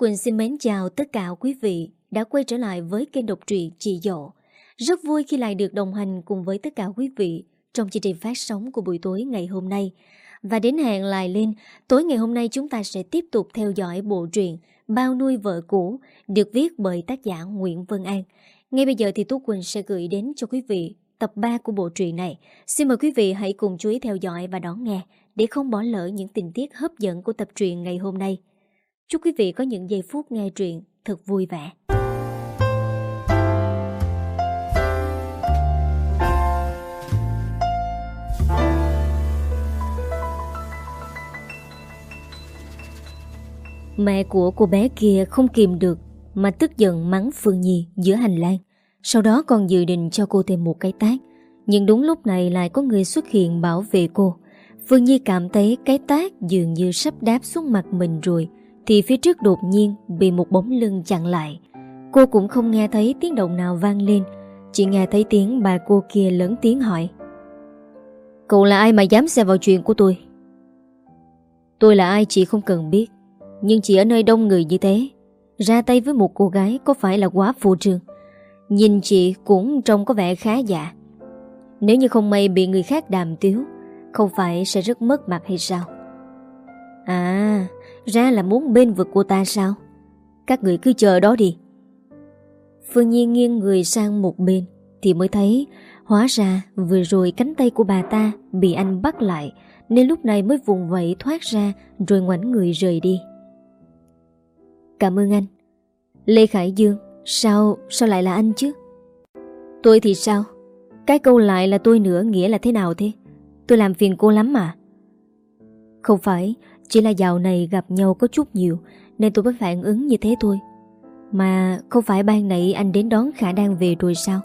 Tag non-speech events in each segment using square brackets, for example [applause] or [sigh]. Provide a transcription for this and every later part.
Quỳnh xin mến chào tất cả quý vị đã quay trở lại với kênh độc truyện Chị Dỗ. Rất vui khi lại được đồng hành cùng với tất cả quý vị trong chương trình phát sóng của buổi tối ngày hôm nay. Và đến hẹn lại lên, tối ngày hôm nay chúng ta sẽ tiếp tục theo dõi bộ truyện Bao nuôi vợ cũ được viết bởi tác giả Nguyễn Vân An. Ngay bây giờ thì Tú Quỳnh sẽ gửi đến cho quý vị tập 3 của bộ truyện này. Xin mời quý vị hãy cùng chú ý theo dõi và đón nghe để không bỏ lỡ những tình tiết hấp dẫn của tập truyện ngày hôm nay. Chúc quý vị có những giây phút nghe truyện thật vui vẻ. Mẹ của cô bé kia không kìm được mà tức giận mắng Phương Nhi giữa hành lang. Sau đó còn dự định cho cô thêm một cái tác. Nhưng đúng lúc này lại có người xuất hiện bảo vệ cô. Phương Nhi cảm thấy cái tác dường như sắp đáp xuống mặt mình rồi thì phía trước đột nhiên bị một bóng lưng chặn lại. Cô cũng không nghe thấy tiếng động nào vang lên, chỉ nghe thấy tiếng bà cô kia lớn tiếng hỏi. Cậu là ai mà dám xe vào chuyện của tôi? Tôi là ai chị không cần biết, nhưng chị ở nơi đông người như thế, ra tay với một cô gái có phải là quá phù trương. Nhìn chị cũng trông có vẻ khá dạ. Nếu như không may bị người khác đàm tiếu, không phải sẽ rất mất mặt hay sao? À, ra là muốn bên vực cô ta sao? Các người cứ chờ đó đi. Phương Nhi nghiêng người sang một bên Thì mới thấy Hóa ra vừa rồi cánh tay của bà ta Bị anh bắt lại Nên lúc này mới vùng vẫy thoát ra Rồi ngoảnh người rời đi. Cảm ơn anh. Lê Khải Dương Sao, sao lại là anh chứ? Tôi thì sao? Cái câu lại là tôi nữa nghĩa là thế nào thế? Tôi làm phiền cô lắm mà. Không phải chỉ là dạo này gặp nhau có chút nhiều, Nên tôi mới phản ứng như thế thôi. Mà không phải ban nãy anh đến đón Khả đang về rồi sao?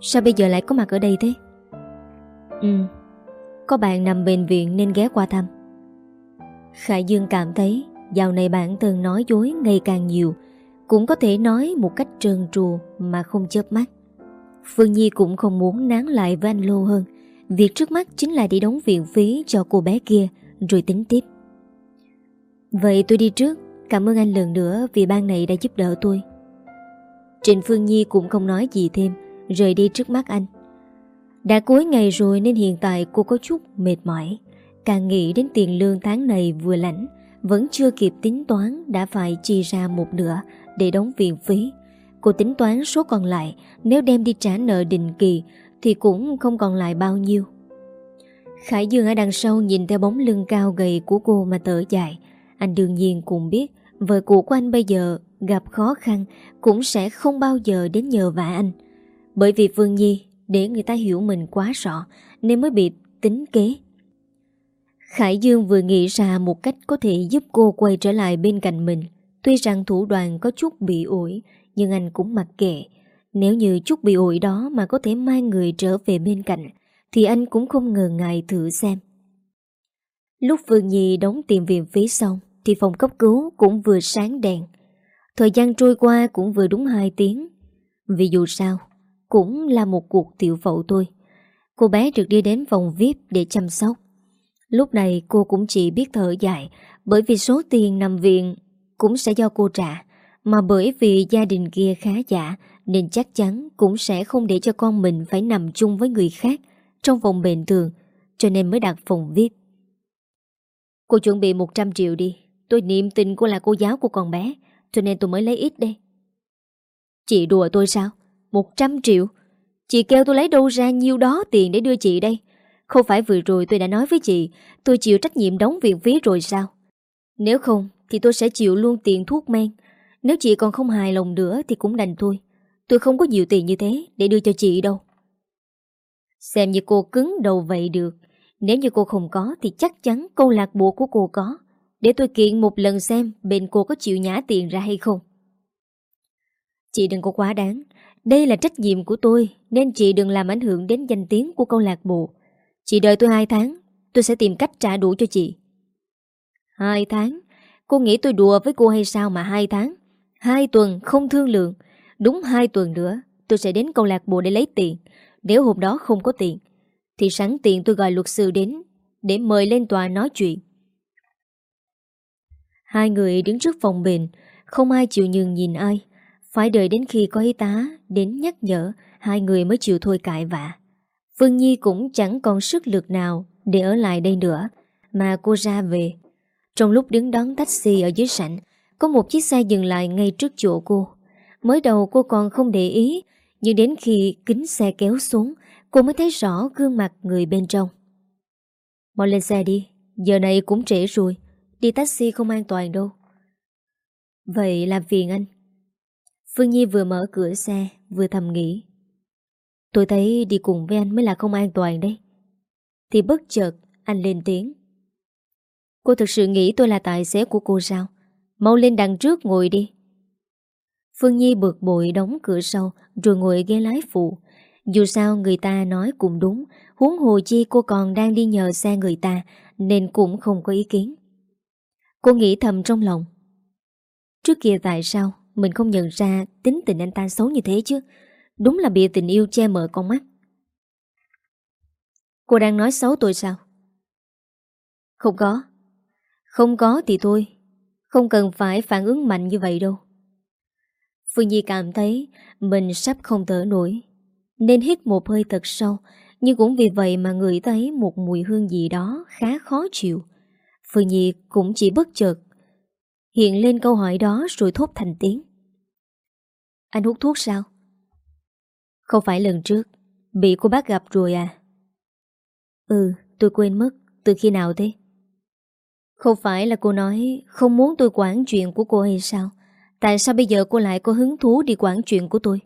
Sao bây giờ lại có mặt ở đây thế? Ừ Có bạn nằm bệnh viện nên ghé qua thăm. Khải Dương cảm thấy Dạo này bản thân nói dối ngày càng nhiều, Cũng có thể nói một cách trơn tru Mà không chớp mắt. Phương Nhi cũng không muốn nán lại với anh lô hơn, Việc trước mắt chính là đi đóng viện phí cho cô bé kia, rồi tính tiếp. Vậy tôi đi trước, cảm ơn anh lần nữa vì ban này đã giúp đỡ tôi. Trịnh Phương Nhi cũng không nói gì thêm, rời đi trước mắt anh. Đã cuối ngày rồi nên hiện tại cô có chút mệt mỏi. Càng nghĩ đến tiền lương tháng này vừa lãnh, vẫn chưa kịp tính toán đã phải chi ra một nửa để đóng viện phí. Cô tính toán số còn lại, nếu đem đi trả nợ định kỳ thì cũng không còn lại bao nhiêu. Khải Dương ở đằng sau nhìn theo bóng lưng cao gầy của cô mà thở dài. Anh đương nhiên cũng biết, vợ cũ của anh bây giờ gặp khó khăn cũng sẽ không bao giờ đến nhờ vả anh. Bởi vì Phương Nhi, để người ta hiểu mình quá rõ, nên mới bị tính kế. Khải Dương vừa nghĩ ra một cách có thể giúp cô quay trở lại bên cạnh mình. Tuy rằng thủ đoàn có chút bị ủi, nhưng anh cũng mặc kệ. Nếu như chút bị ủi đó mà có thể mang người trở về bên cạnh, thì anh cũng không ngờ ngại thử xem. Lúc Phương Nhi đóng tiền viện phí xong thì phòng cấp cứu cũng vừa sáng đèn. Thời gian trôi qua cũng vừa đúng 2 tiếng. Vì dù sao, cũng là một cuộc tiểu phẫu thôi. Cô bé được đi đến phòng VIP để chăm sóc. Lúc này cô cũng chỉ biết thở dài bởi vì số tiền nằm viện cũng sẽ do cô trả. Mà bởi vì gia đình kia khá giả nên chắc chắn cũng sẽ không để cho con mình phải nằm chung với người khác trong phòng bệnh thường cho nên mới đặt phòng VIP. Cô chuẩn bị 100 triệu đi. Tôi niệm tình cô là cô giáo của con bé, cho nên tôi mới lấy ít đây. Chị đùa tôi sao? 100 triệu? Chị kêu tôi lấy đâu ra nhiêu đó tiền để đưa chị đây? Không phải vừa rồi tôi đã nói với chị, tôi chịu trách nhiệm đóng viện phí rồi sao? Nếu không, thì tôi sẽ chịu luôn tiền thuốc men. Nếu chị còn không hài lòng nữa thì cũng đành thôi. Tôi không có nhiều tiền như thế để đưa cho chị đâu. Xem như cô cứng đầu vậy được nếu như cô không có, Thì chắc chắn câu lạc bộ của cô có. Để tôi kiện một lần xem Bên cô có chịu nhả tiền ra hay không. Chị đừng có quá đáng. Đây là trách nhiệm của tôi, Nên chị đừng làm ảnh hưởng đến danh tiếng của câu lạc bộ. Chị đợi tôi 2 tháng, Tôi sẽ tìm cách trả đủ cho chị. 2 tháng? Cô nghĩ tôi đùa với cô hay sao mà 2 tháng? 2 tuần không thương lượng. Đúng 2 tuần nữa, Tôi sẽ đến câu lạc bộ để lấy tiền. Nếu hôm đó không có tiền thì sẵn tiện tôi gọi luật sư đến Để mời lên tòa nói chuyện Hai người đứng trước phòng bệnh, không ai chịu nhường nhìn ai. Phải đợi đến khi có y tá đến nhắc nhở, hai người mới chịu thôi cãi vã. Phương Nhi cũng chẳng còn sức lực nào để ở lại đây nữa, mà cô ra về. Trong lúc đứng đón taxi ở dưới sảnh, có một chiếc xe dừng lại ngay trước chỗ cô. Mới đầu cô còn không để ý, nhưng đến khi kính xe kéo xuống, cô mới thấy rõ gương mặt người bên trong. Mau lên xe đi, giờ này cũng trễ rồi, đi taxi không an toàn đâu. Vậy làm phiền anh. Phương Nhi vừa mở cửa xe, vừa thầm nghĩ. Tôi thấy đi cùng với anh mới là không an toàn đấy. Thì bất chợt, anh lên tiếng. Cô thực sự nghĩ tôi là tài xế của cô sao? Mau lên đằng trước ngồi đi. Phương Nhi bực bội đóng cửa sau rồi ngồi ghế lái phụ. Dù sao người ta nói cũng đúng, huống hồ chi cô còn đang đi nhờ xe người ta nên cũng không có ý kiến. Cô nghĩ thầm trong lòng. Trước kia tại sao mình không nhận ra tính tình anh ta xấu như thế chứ? Đúng là bị tình yêu che mờ con mắt. Cô đang nói xấu tôi sao? Không có. Không có thì thôi. Không cần phải phản ứng mạnh như vậy đâu. Phương Nhi cảm thấy mình sắp không thở nổi. Nên hít một hơi thật sâu. Nhưng cũng vì vậy mà người thấy một mùi hương gì đó khá khó chịu. Phương Nhi cũng chỉ bất chợt. Hiện lên câu hỏi đó rồi thốt thành tiếng. Anh hút thuốc sao? Không phải lần trước Bị cô bác gặp rồi à Ừ tôi quên mất Từ khi nào thế Không phải là cô nói Không muốn tôi quản chuyện của cô hay sao Tại sao bây giờ cô lại có hứng thú Đi quản chuyện của tôi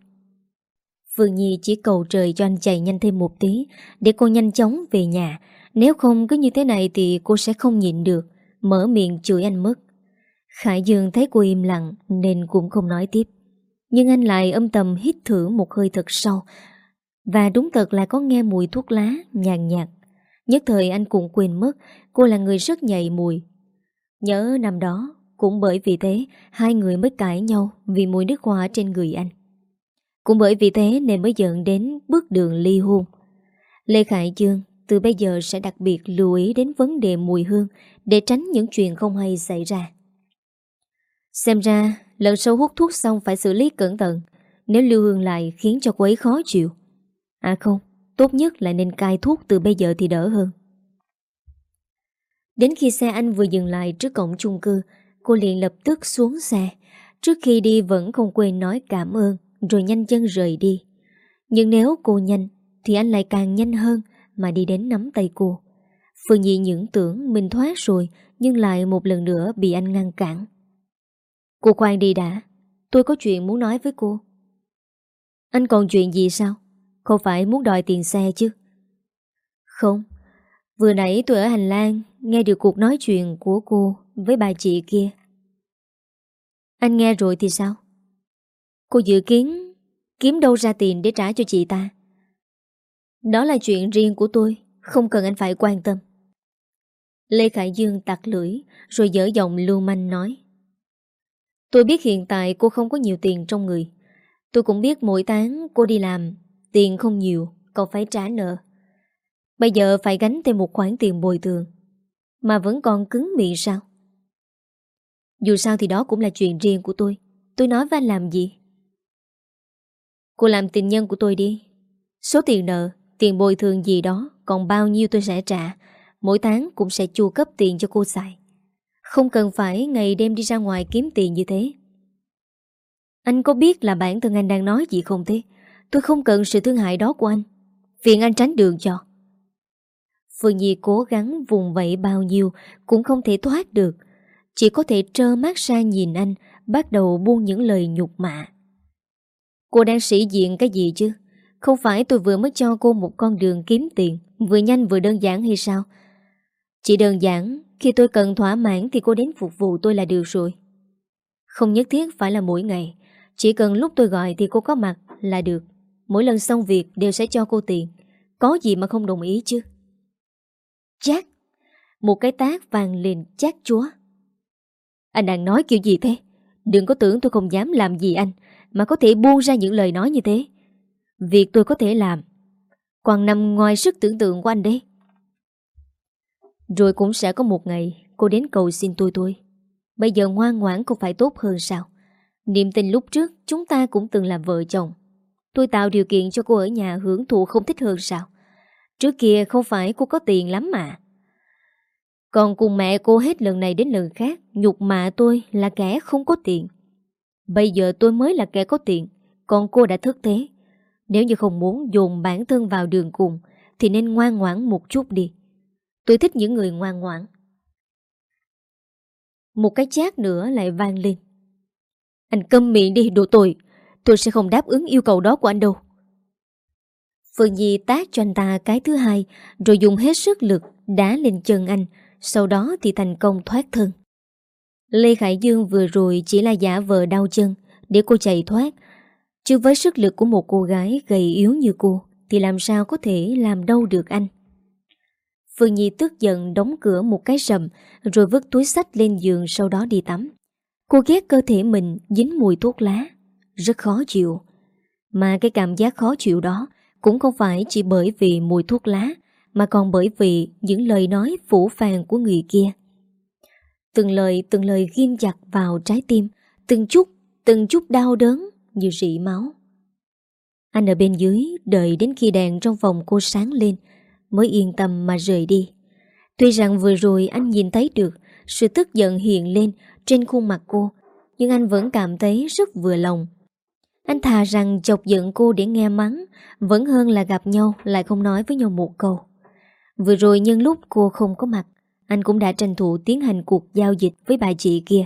Phương Nhi chỉ cầu trời cho anh chạy nhanh thêm một tí, Để cô nhanh chóng về nhà. Nếu không cứ như thế này Thì cô sẽ không nhịn được, Mở miệng chửi anh mất. Khải Dương thấy cô im lặng Nên cũng không nói tiếp. Nhưng anh lại âm tầm hít thử một hơi thật sâu. Và đúng thật là có nghe mùi thuốc lá, nhàn nhạt. Nhất thời anh cũng quên mất, Cô là người rất nhạy mùi. Nhớ năm đó, Cũng bởi vì thế, Hai người mới cãi nhau Vì mùi nước hoa trên người anh. Cũng bởi vì thế nên mới dẫn đến bước đường ly hôn. Lê Khải Dương từ bây giờ sẽ đặc biệt lưu ý đến vấn đề mùi hương để tránh những chuyện không hay xảy ra. Xem ra, Lần sau hút thuốc xong phải xử lý cẩn thận, Nếu lưu hương lại khiến cho cô ấy khó chịu. À không, Tốt nhất là nên cai thuốc từ bây giờ thì đỡ hơn. Đến khi xe anh vừa dừng lại trước cổng chung cư, Cô liền lập tức xuống xe. Trước khi đi vẫn không quên nói cảm ơn. Rồi nhanh chân rời đi. Nhưng nếu cô nhanh, Thì anh lại càng nhanh hơn Mà đi đến nắm tay cô. Phương Nhi những tưởng mình thoát rồi, Nhưng lại một lần nữa bị anh ngăn cản. Cô khoan đi đã, Tôi có chuyện muốn nói với cô. Anh còn chuyện gì sao? Không phải muốn đòi tiền xe chứ? Không, Vừa nãy tôi ở hành lang Nghe được cuộc nói chuyện của cô Với bà chị kia. Anh nghe rồi thì sao? Cô dự kiến Kiếm đâu ra tiền để trả cho chị ta Đó là chuyện riêng của tôi Không cần anh phải quan tâm Lê Khải Dương tặc lưỡi Rồi dở giọng lưu manh nói Tôi biết hiện tại cô không có nhiều tiền trong người. Tôi cũng biết mỗi tháng cô đi làm, tiền không nhiều, còn phải trả nợ. Bây giờ phải gánh thêm một khoản tiền bồi thường. Mà vẫn còn cứng miệng sao? Dù sao thì đó cũng là chuyện riêng của tôi. Tôi nói với anh làm gì? Cô làm tình nhân của tôi đi. Số tiền nợ, tiền bồi thường gì đó, còn bao nhiêu tôi sẽ trả. Mỗi tháng cũng sẽ chu cấp tiền cho cô xài. Không cần phải ngày đêm đi ra ngoài kiếm tiền như thế Anh có biết là bản thân anh đang nói gì không thế Tôi không cần sự thương hại đó của anh Phiền anh tránh đường cho Phương Nhi cố gắng vùng vẫy bao nhiêu Cũng không thể thoát được Chỉ có thể trơ mắt ra nhìn anh Bắt đầu buông những lời nhục mạ Cô đang sĩ diện cái gì chứ Không phải tôi vừa mới cho cô một con đường kiếm tiền, Vừa nhanh vừa đơn giản hay sao Chỉ đơn giản, khi tôi cần thỏa mãn thì cô đến phục vụ tôi là được rồi. Không nhất thiết phải là mỗi ngày. Chỉ cần lúc tôi gọi thì cô có mặt là được. Mỗi lần xong việc đều sẽ cho cô tiền. Có gì mà không đồng ý chứ? Chát! Một cái tác vàng liền chát chúa. Anh đang nói kiểu gì thế? Đừng có tưởng tôi không dám làm gì anh mà có thể buông ra những lời nói như thế. Việc tôi có thể làm, còn nằm ngoài sức tưởng tượng của anh đấy. Rồi cũng sẽ có một ngày cô đến cầu xin tôi tôi. Bây giờ ngoan ngoãn cũng phải tốt hơn sao Niềm tin lúc trước Chúng ta cũng từng là vợ chồng Tôi tạo điều kiện cho cô ở nhà hưởng thụ không thích hơn sao Trước kia không phải cô có tiền lắm mà Còn cùng mẹ cô hết lần này đến lần khác, Nhục mạ tôi là kẻ không có tiền Bây giờ tôi mới là kẻ có tiền, Còn cô đã thức thế. Nếu như không muốn dồn bản thân vào đường cùng, Thì nên ngoan ngoãn một chút đi. Tôi thích những người ngoan ngoãn. Một cái chát nữa lại vang lên. Anh câm miệng đi, đồ tội. Tôi sẽ không đáp ứng yêu cầu đó của anh đâu. Phương Nhi tác cho anh ta cái thứ hai, Rồi dùng hết sức lực Đá lên chân anh, Sau đó thì thành công thoát thân. Lê Khải Dương vừa rồi chỉ là giả vờ đau chân, Để cô chạy thoát. Chứ với sức lực của một cô gái gầy yếu như cô, Thì làm sao có thể làm đâu được anh? Phương Nhi tức giận đóng cửa một cái rầm, Rồi vứt túi sách lên giường sau đó đi tắm. Cô ghét cơ thể mình, dính mùi thuốc lá. Rất khó chịu. Mà cái cảm giác khó chịu đó Cũng không phải chỉ bởi vì mùi thuốc lá, Mà còn bởi vì những lời nói phủ phàng của người kia. Từng lời từng lời ghim chặt vào trái tim. Từng chút Từng chút đau đớn như rỉ máu. Anh ở bên dưới, Đợi đến khi đèn trong phòng cô sáng lên, Mới yên tâm mà rời đi. Tuy rằng vừa rồi anh nhìn thấy được Sự tức giận hiện lên Trên khuôn mặt cô, Nhưng anh vẫn cảm thấy rất vừa lòng. Anh thà rằng chọc giận cô để nghe mắng, Vẫn hơn là gặp nhau Lại không nói với nhau một câu. Vừa rồi nhân lúc cô không có mặt anh cũng đã tranh thủ tiến hành cuộc giao dịch Với bà chị kia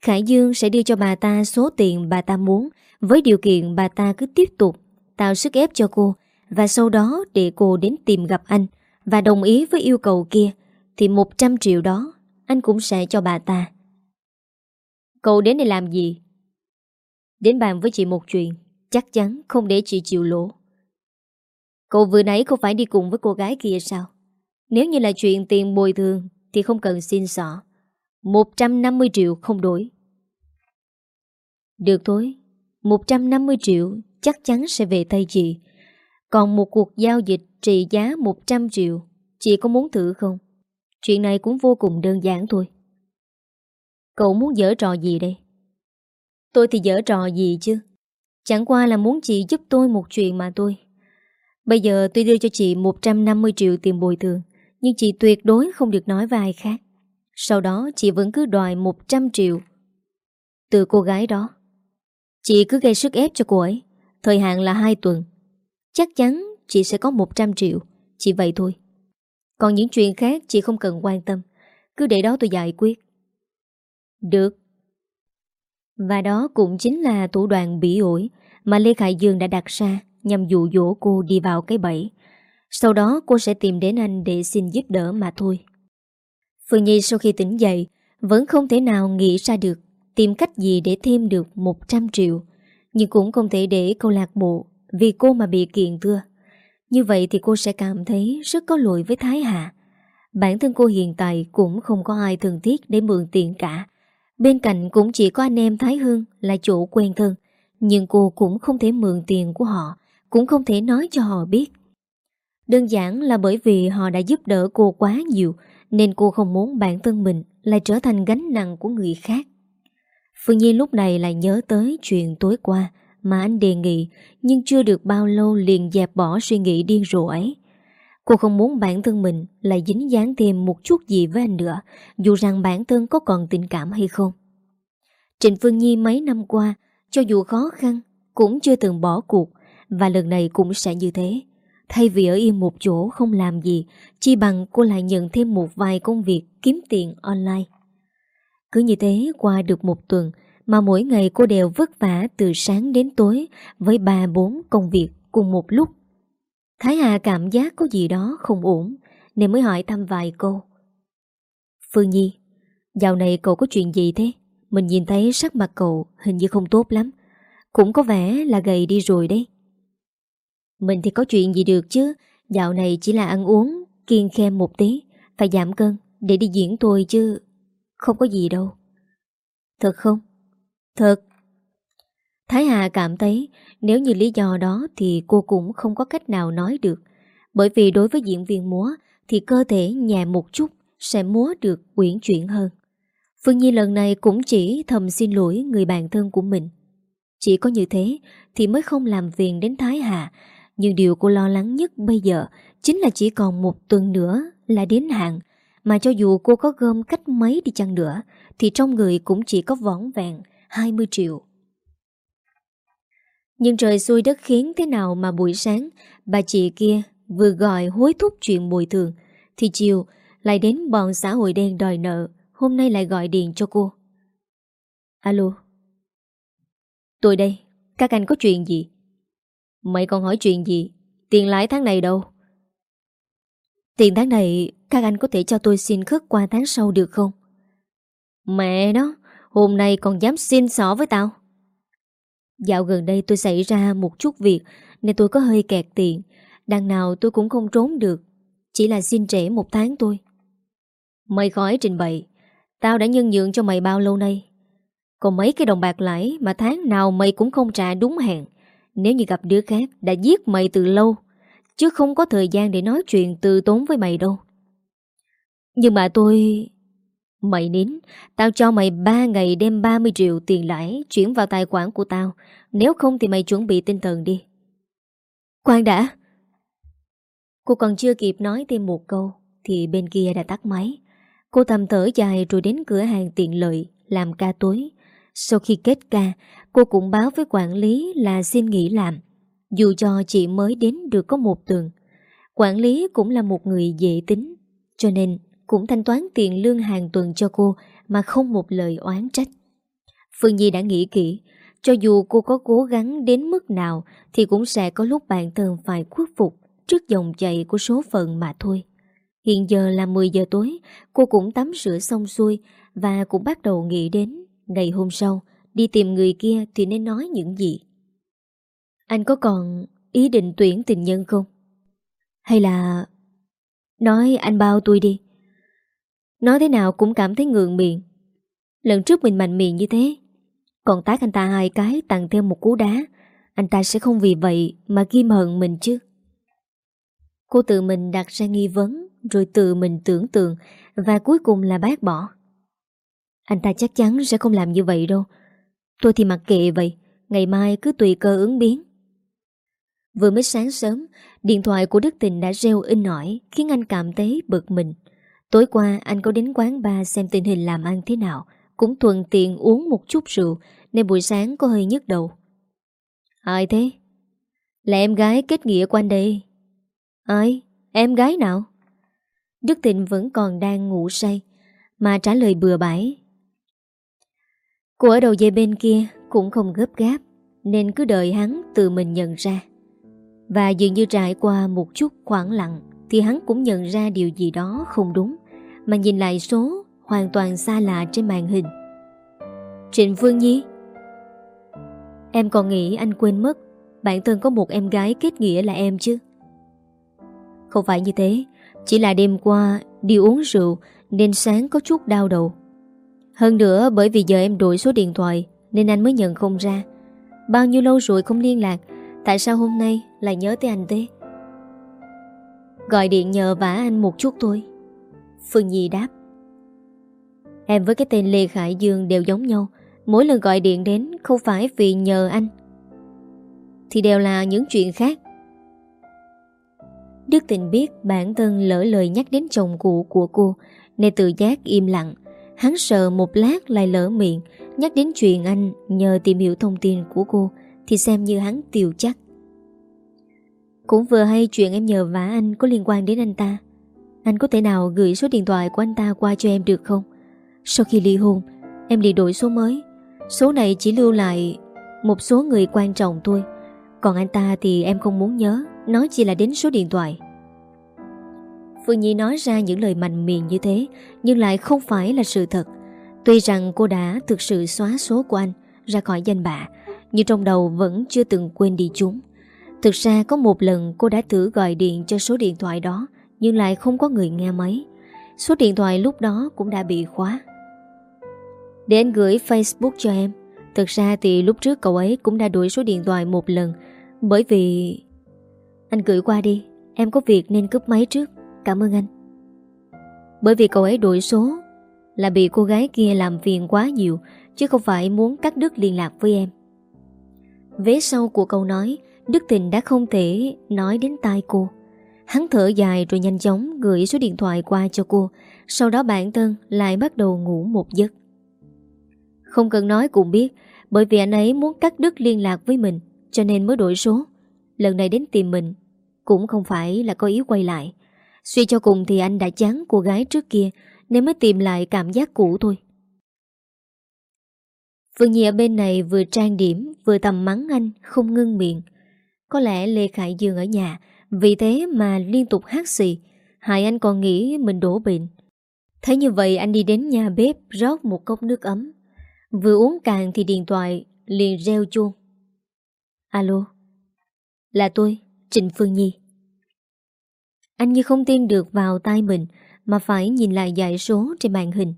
Khải Dương sẽ đưa cho bà ta số tiền bà ta muốn, Với điều kiện bà ta cứ tiếp tục Tạo sức ép cho cô, Và sau đó để cô đến tìm gặp anh Và đồng ý với yêu cầu kia, Thì 100 triệu đó Anh cũng sẽ cho bà ta Cậu đến đây làm gì? Đến bàn với chị một chuyện, Chắc chắn không để chị chịu lỗ Cậu vừa nãy không phải đi cùng với cô gái kia sao? Nếu như là chuyện tiền bồi thường thì không cần xin xỏ. 150 triệu không đổi. Được thôi 150 triệu chắc chắn sẽ về tay chị Còn một cuộc giao dịch trị giá 100 triệu, Chị có muốn thử không? Chuyện này cũng vô cùng đơn giản thôi. Cậu muốn dở trò gì đây? Tôi thì dở trò gì chứ? Chẳng qua là muốn chị giúp tôi một chuyện mà tôi Bây giờ tôi đưa cho chị 150 triệu tiền bồi thường. Nhưng chị tuyệt đối không được nói với ai khác. Sau đó, chị vẫn cứ đòi 100 triệu. Từ cô gái đó, Chị cứ gây sức ép cho cô ấy. Thời hạn là 2 tuần. Chắc chắn chị sẽ có 100 triệu. Chỉ vậy thôi. Còn những chuyện khác chị không cần quan tâm. Cứ để đó tôi giải quyết. Được. Và đó cũng chính là thủ đoạn bị ổi Mà Lê Khải Dương đã đặt ra Nhằm dụ dỗ cô đi vào cái bẫy. Sau đó cô sẽ tìm đến anh Để xin giúp đỡ mà thôi. Phương Nhi sau khi tỉnh dậy, Vẫn không thể nào nghĩ ra được Tìm cách gì để thêm được 100 triệu, Nhưng cũng không thể để câu lạc bộ Vì cô mà bị kiện thưa. Như vậy thì cô sẽ cảm thấy Rất có lỗi với Thái Hạ. Bản thân cô hiện tại cũng không có ai thân thiết Để mượn tiền cả. Bên cạnh cũng chỉ có anh em Thái hương Là chỗ quen thân, Nhưng cô cũng không thể mượn tiền của họ, Cũng không thể nói cho họ biết. Đơn giản là bởi vì họ đã giúp đỡ cô quá nhiều, Nên cô không muốn bản thân mình Lại trở thành gánh nặng của người khác Phương Nhi lúc này lại nhớ tới chuyện tối qua mà anh đề nghị, nhưng chưa được bao lâu liền dẹp bỏ suy nghĩ điên rồ ấy. Cô không muốn bản thân mình lại dính dáng thêm một chút gì với anh nữa, dù rằng bản thân có còn tình cảm hay không. Trịnh Phương Nhi mấy năm qua, cho dù khó khăn, cũng chưa từng bỏ cuộc, và lần này cũng sẽ như thế. Thay vì ở yên một chỗ không làm gì chi bằng cô lại nhận thêm một vài công việc kiếm tiền online. Cứ như thế qua được một tuần mà mỗi ngày cô đều vất vả từ sáng đến tối với ba bốn công việc cùng một lúc. Thái Hà cảm giác có gì đó không ổn nên mới hỏi thăm vài câu. Phương Nhi, dạo này cậu có chuyện gì thế? Mình nhìn thấy sắc mặt cậu hình như không tốt lắm. Cũng có vẻ là gầy đi rồi đấy. Mình thì có chuyện gì được chứ Dạo này chỉ là ăn uống Kiên khem một tí, Phải giảm cân để đi diễn tôi chứ không có gì đâu Thật không? Thật Thái Hà cảm thấy Nếu như lý do đó Thì cô cũng không có cách nào nói được Bởi vì đối với diễn viên múa Thì cơ thể nhẹ một chút Sẽ múa được quyển chuyển hơn Phương Nhi lần này cũng chỉ thầm xin lỗi người bạn thân của mình. Chỉ có như thế thì mới không làm phiền đến Thái Hà. Nhưng điều cô lo lắng nhất bây giờ chính là chỉ còn một tuần nữa là đến hạn. Mà cho dù cô có gom cách mấy đi chăng nữa thì trong người cũng chỉ có võng vẹn 20 triệu. Nhưng trời xui đất khiến thế nào mà buổi sáng bà chị kia vừa gọi hối thúc chuyện bồi thường thì chiều lại đến bọn xã hội đen đòi nợ hôm nay lại gọi điện cho cô. Alo. Tôi đây, các anh có chuyện gì? Mày còn hỏi chuyện gì? Tiền lãi tháng này đâu? Tiền tháng này các anh có thể cho tôi xin khất qua tháng sau được không? Mẹ nó, hôm nay còn dám xin xỏ với tao. Dạo gần đây tôi xảy ra một chút việc nên tôi có hơi kẹt tiền. Đằng nào tôi cũng không trốn được. Chỉ là xin trễ một tháng tôi. Mày khỏi trình bày. Tao đã nhân nhượng cho mày bao lâu nay Còn mấy cái đồng bạc lãi Mà tháng nào mày cũng không trả đúng hẹn nếu như gặp đứa khác Đã giết mày từ lâu Chứ không có thời gian để nói chuyện từ tốn với mày đâu. Nhưng mà tôi... Mày nín Tao cho mày 3 ngày đem 30 triệu tiền lãi Chuyển vào tài khoản của tao. Nếu không thì mày chuẩn bị tinh thần đi. Khoan đã. Cô còn chưa kịp nói thêm một câu Thì bên kia đã tắt máy. Cô thầm thở dài rồi đến cửa hàng tiện lợi làm ca tối. Sau khi kết ca, cô cũng báo với quản lý là xin nghỉ làm. Dù cho chị mới đến được có một tuần. Quản lý cũng là một người dễ tính, cho nên cũng thanh toán tiền lương hàng tuần cho cô mà không một lời oán trách. Phương Nhi đã nghĩ kỹ, cho dù cô có cố gắng đến mức nào thì cũng sẽ có lúc bản thân phải khuất phục trước dòng chảy của số phận mà thôi. Hiện giờ là 10 giờ tối, cô cũng tắm rửa xong xuôi và cũng bắt đầu nghĩ đến ngày hôm sau đi tìm người kia thì nên nói những gì. Anh có còn ý định tuyển tình nhân không? Hay là... Nói anh bao tôi đi. Nói thế nào cũng cảm thấy ngượng miệng. Lần trước mình mạnh miệng như thế. Còn tác anh ta hai cái tặng thêm một cú đá. Anh ta sẽ không vì vậy mà ghim hận mình chứ. Cô tự mình đặt ra nghi vấn, rồi tự mình tưởng tượng, và cuối cùng là bác bỏ. Anh ta chắc chắn sẽ không làm như vậy đâu. Tôi thì mặc kệ vậy, ngày mai cứ tùy cơ ứng biến. Vừa mới sáng sớm, điện thoại của Đức Tình đã reo in nổi khiến anh cảm thấy bực mình. Tối qua anh có đến quán bar xem tình hình làm ăn thế nào, cũng thuận tiện uống một chút rượu nên buổi sáng có hơi nhức đầu. Ai thế? Là em gái kết nghĩa quanh đây. Ai? Em gái nào? Đức Tịnh vẫn còn đang ngủ say Mà trả lời bừa bãi Cô ở đầu dây bên kia Cũng không gấp gáp, Nên cứ đợi hắn tự mình nhận ra. Và dường như trải qua một chút khoảng lặng Thì hắn cũng nhận ra điều gì đó không đúng, Mà nhìn lại số Hoàn toàn xa lạ trên màn hình. Trịnh Phương Nhi? Em còn nghĩ anh quên mất, Bản thân có một em gái kết nghĩa là em chứ? Không phải như thế, chỉ là đêm qua đi uống rượu nên sáng có chút đau đầu. Hơn nữa bởi vì giờ em đổi số điện thoại nên anh mới nhận không ra. Bao nhiêu lâu rồi không liên lạc, tại sao hôm nay lại nhớ tới anh thế? Gọi điện nhờ vả anh một chút thôi. Phương Nhi đáp. Em với cái tên Lê Khải Dương đều giống nhau. Mỗi lần gọi điện đến không phải vì nhờ anh. Thì đều là những chuyện khác. Đức Tình biết bản thân lỡ lời nhắc đến chồng cũ của cô Nên tự giác im lặng Hắn sợ một lát lại lỡ miệng, Nhắc đến chuyện anh nhờ tìm hiểu thông tin của cô Thì xem như hắn tiêu chắc. Cũng vừa hay chuyện em nhờ vả anh có liên quan đến anh ta. Anh có thể nào gửi số điện thoại của anh ta qua cho em được không? Sau khi ly hôn, Em đi đổi số mới. Số này chỉ lưu lại một số người quan trọng thôi. Còn anh ta thì em không muốn nhớ Nói chỉ là đến số điện thoại. Phương Nhi nói ra những lời mạnh miệng như thế, Nhưng lại không phải là sự thật. Tuy rằng cô đã thực sự xóa số của anh Ra khỏi danh bạ, Nhưng trong đầu vẫn chưa từng quên đi chúng. Thực ra có một lần cô đã thử gọi điện cho số điện thoại đó, Nhưng lại không có người nghe máy. Số điện thoại lúc đó cũng đã bị khóa. Để anh gửi Facebook cho em. Thực ra thì lúc trước cậu ấy cũng đã đuổi số điện thoại một lần, Bởi vì anh gửi qua đi, Em có việc nên cướp máy trước. Cảm ơn anh. Bởi vì cậu ấy đổi số Là bị cô gái kia làm phiền quá nhiều, Chứ không phải muốn cắt đứt liên lạc với em. Vế sau của câu nói, Đức Tình đã không thể nói đến tai cô. Hắn thở dài rồi nhanh chóng gửi số điện thoại qua cho cô, Sau đó bản thân lại bắt đầu ngủ một giấc. Không cần nói cũng biết, Bởi vì anh ấy muốn cắt đứt liên lạc với mình, Cho nên mới đổi số. Lần này đến tìm mình Cũng không phải là có ý quay lại. Suy cho cùng thì anh đã chán cô gái trước kia Nên mới tìm lại cảm giác cũ thôi. Phương Nhi ở bên này vừa trang điểm Vừa tầm mắng anh không ngưng miệng. Có lẽ Lê Khải Dương ở nhà Vì thế mà liên tục hát xì. Hại anh còn nghĩ mình đổ bệnh. Thấy như vậy anh đi đến nhà bếp Rót một cốc nước ấm. Vừa uống càng thì điện thoại liền reo chuông. Alo Là tôi, Trịnh Phương Nhi. Anh như không tin được vào tay mình, Mà phải nhìn lại dãy số trên màn hình.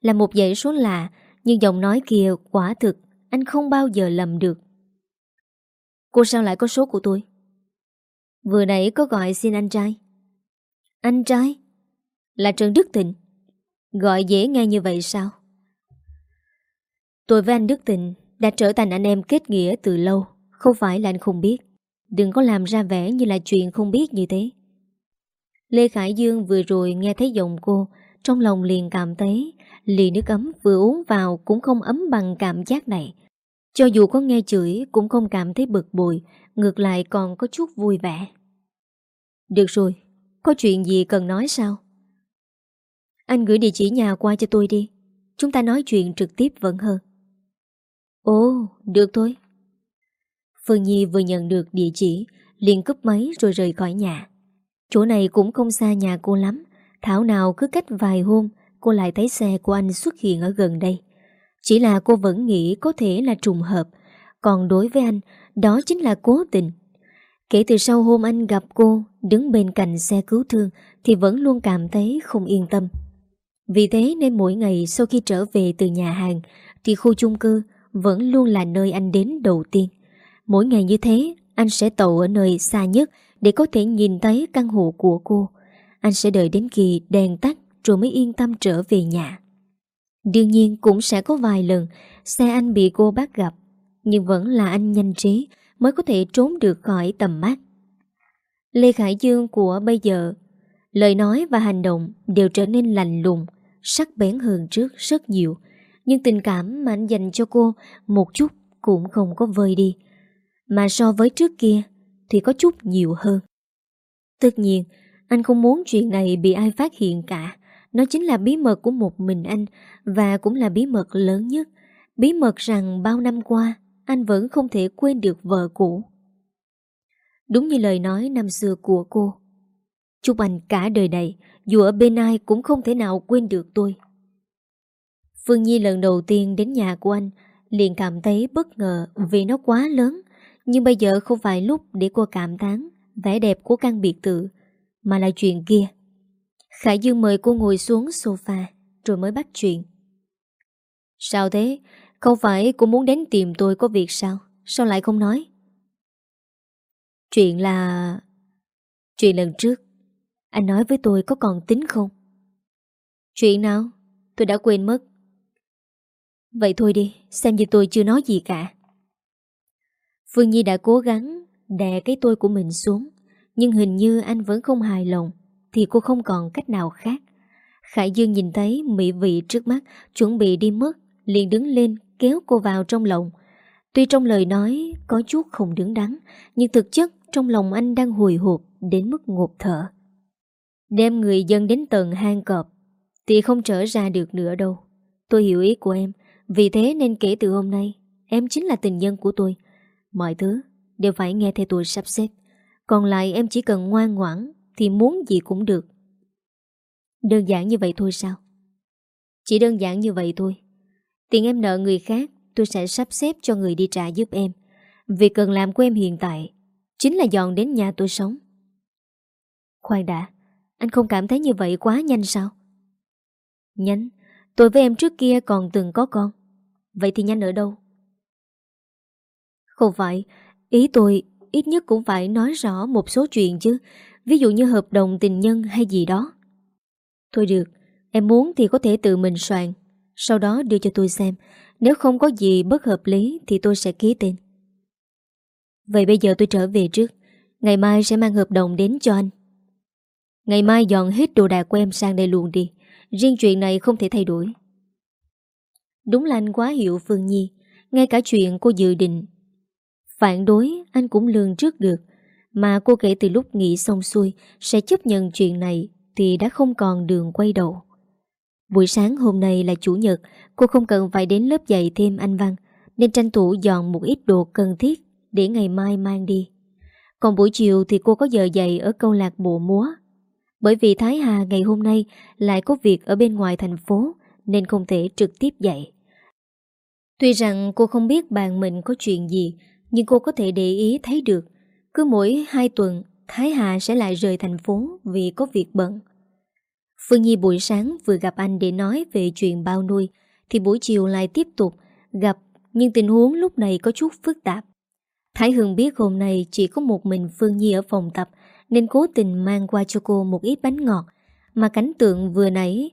Là một dãy số lạ, Nhưng giọng nói kia quả thực Anh không bao giờ lầm được. Cô sao lại có số của tôi? Vừa nãy có gọi xin anh trai. Anh trai? Là Trần Đức Thịnh. Gọi dễ nghe như vậy sao? Tôi với anh Đức Thịnh Đã trở thành anh em kết nghĩa từ lâu, Không phải là anh không biết. Đừng có làm ra vẻ như là chuyện không biết như thế. Lê Khải Dương vừa rồi nghe thấy giọng cô Trong lòng liền cảm thấy Ly nước ấm vừa uống vào Cũng không ấm bằng cảm giác này. Cho dù có nghe chửi Cũng không cảm thấy bực bội Ngược lại còn có chút vui vẻ. Được rồi Có chuyện gì cần nói sao? Anh gửi địa chỉ nhà qua cho tôi đi Chúng ta nói chuyện trực tiếp vẫn hơn. Ồ, được thôi. Phương Nhi vừa nhận được địa chỉ liền cúp máy rồi rời khỏi nhà. Chỗ này cũng không xa nhà cô lắm. Thảo nào cứ cách vài hôm, Cô lại thấy xe của anh xuất hiện ở gần đây. Chỉ là cô vẫn nghĩ có thể là trùng hợp. Còn đối với anh, Đó chính là cố tình. Kể từ sau hôm anh gặp cô, Đứng bên cạnh xe cứu thương, Thì vẫn luôn cảm thấy không yên tâm. Vì thế nên mỗi ngày sau khi trở về từ nhà hàng, Thì khu chung cư Vẫn luôn là nơi anh đến đầu tiên. Mỗi ngày như thế, Anh sẽ tàu ở nơi xa nhất để có thể nhìn thấy căn hộ của cô, Anh sẽ đợi đến khi đèn tắt Rồi mới yên tâm trở về nhà. Đương nhiên cũng sẽ có vài lần Xe anh bị cô bắt gặp, Nhưng vẫn là anh nhanh trí Mới có thể trốn được khỏi tầm mắt. Lê Khải Dương của bây giờ, Lời nói và hành động Đều trở nên lạnh lùng, Sắc bén hơn trước rất nhiều, Nhưng tình cảm mà anh dành cho cô Một chút cũng không có vơi đi. Mà so với trước kia thì có chút nhiều hơn. Tất nhiên, Anh không muốn chuyện này bị ai phát hiện cả. Nó chính là bí mật của một mình anh Và cũng là bí mật lớn nhất. Bí mật rằng bao năm qua, Anh vẫn không thể quên được vợ cũ. Đúng như lời nói năm xưa của cô, Chúc anh cả đời này, Dù ở bên ai cũng không thể nào quên được tôi. Phương Nhi lần đầu tiên đến nhà của anh liền cảm thấy bất ngờ vì nó quá lớn nhưng bây giờ không phải lúc để cô cảm thán vẻ đẹp của căn biệt tự, mà là chuyện kia. Khải Dương mời cô ngồi xuống sofa, rồi mới bắt chuyện. Sao thế? Không phải cô muốn đến tìm tôi có việc sao? Sao lại không nói? Chuyện là... Chuyện lần trước, anh nói với tôi có còn tính không? Chuyện nào? Tôi đã quên mất. Vậy thôi đi, xem như tôi chưa nói gì cả. Phương Nhi đã cố gắng đè cái tôi của mình xuống, Nhưng hình như anh vẫn không hài lòng, Thì cô không còn cách nào khác. Khải Dương nhìn thấy mỹ vị trước mắt, Chuẩn bị đi mất, liền đứng lên, kéo cô vào trong lòng. Tuy trong lời nói có chút không đứng đắn, Nhưng thực chất trong lòng anh đang hồi hộp Đến mức ngột thở. Đem người dân đến tầng hang cọp, Thì không trở ra được nữa đâu. Tôi hiểu ý của em, Vì thế nên kể từ hôm nay, Em chính là tình nhân của tôi. Mọi thứ đều phải nghe theo tôi sắp xếp. Còn lại em chỉ cần ngoan ngoãn Thì muốn gì cũng được. Đơn giản như vậy thôi sao? Chỉ đơn giản như vậy thôi. Tiền em nợ người khác, Tôi sẽ sắp xếp cho người đi trả giúp em. Việc cần làm của em hiện tại Chính là dọn đến nhà tôi sống. Khoan đã, Anh không cảm thấy như vậy quá nhanh sao? Nhanh Tôi với em trước kia còn từng có con. Vậy thì nhanh ở đâu? Không phải, ý tôi ít nhất cũng phải nói rõ một số chuyện chứ, ví dụ như hợp đồng tình nhân hay gì đó. Thôi được, Em muốn thì có thể tự mình soạn. Sau đó đưa cho tôi xem. Nếu không có gì bất hợp lý Thì tôi sẽ ký tên. Vậy bây giờ tôi trở về trước. Ngày mai sẽ mang hợp đồng đến cho anh. Ngày mai dọn hết đồ đạc của em sang đây luôn đi. Riêng chuyện này không thể thay đổi. Đúng là anh quá hiểu Phương Nhi. Ngay cả chuyện cô dự định Phản đối, anh cũng lường trước được. Mà cô kể từ lúc nghĩ xong xuôi, Sẽ chấp nhận chuyện này Thì đã không còn đường quay đầu. Buổi sáng hôm nay là chủ nhật, Cô không cần phải đến lớp dạy thêm anh Văn, Nên tranh thủ dọn một ít đồ cần thiết Để ngày mai mang đi. Còn buổi chiều thì cô có giờ dạy Ở câu lạc bộ múa. Bởi vì Thái Hà ngày hôm nay Lại có việc ở bên ngoài thành phố, Nên không thể trực tiếp dạy. Tuy rằng cô không biết bạn mình có chuyện gì nhưng cô có thể để ý thấy được, Cứ mỗi hai tuần, Thái Hà sẽ lại rời thành phố Vì có việc bận. Phương Nhi buổi sáng vừa gặp anh để nói về chuyện bao nuôi, Thì buổi chiều lại tiếp tục gặp, Nhưng tình huống lúc này có chút phức tạp. Thái Hương biết hôm nay chỉ có một mình Phương Nhi ở phòng tập, Nên cố tình mang qua cho cô một ít bánh ngọt, Mà cảnh tượng vừa nãy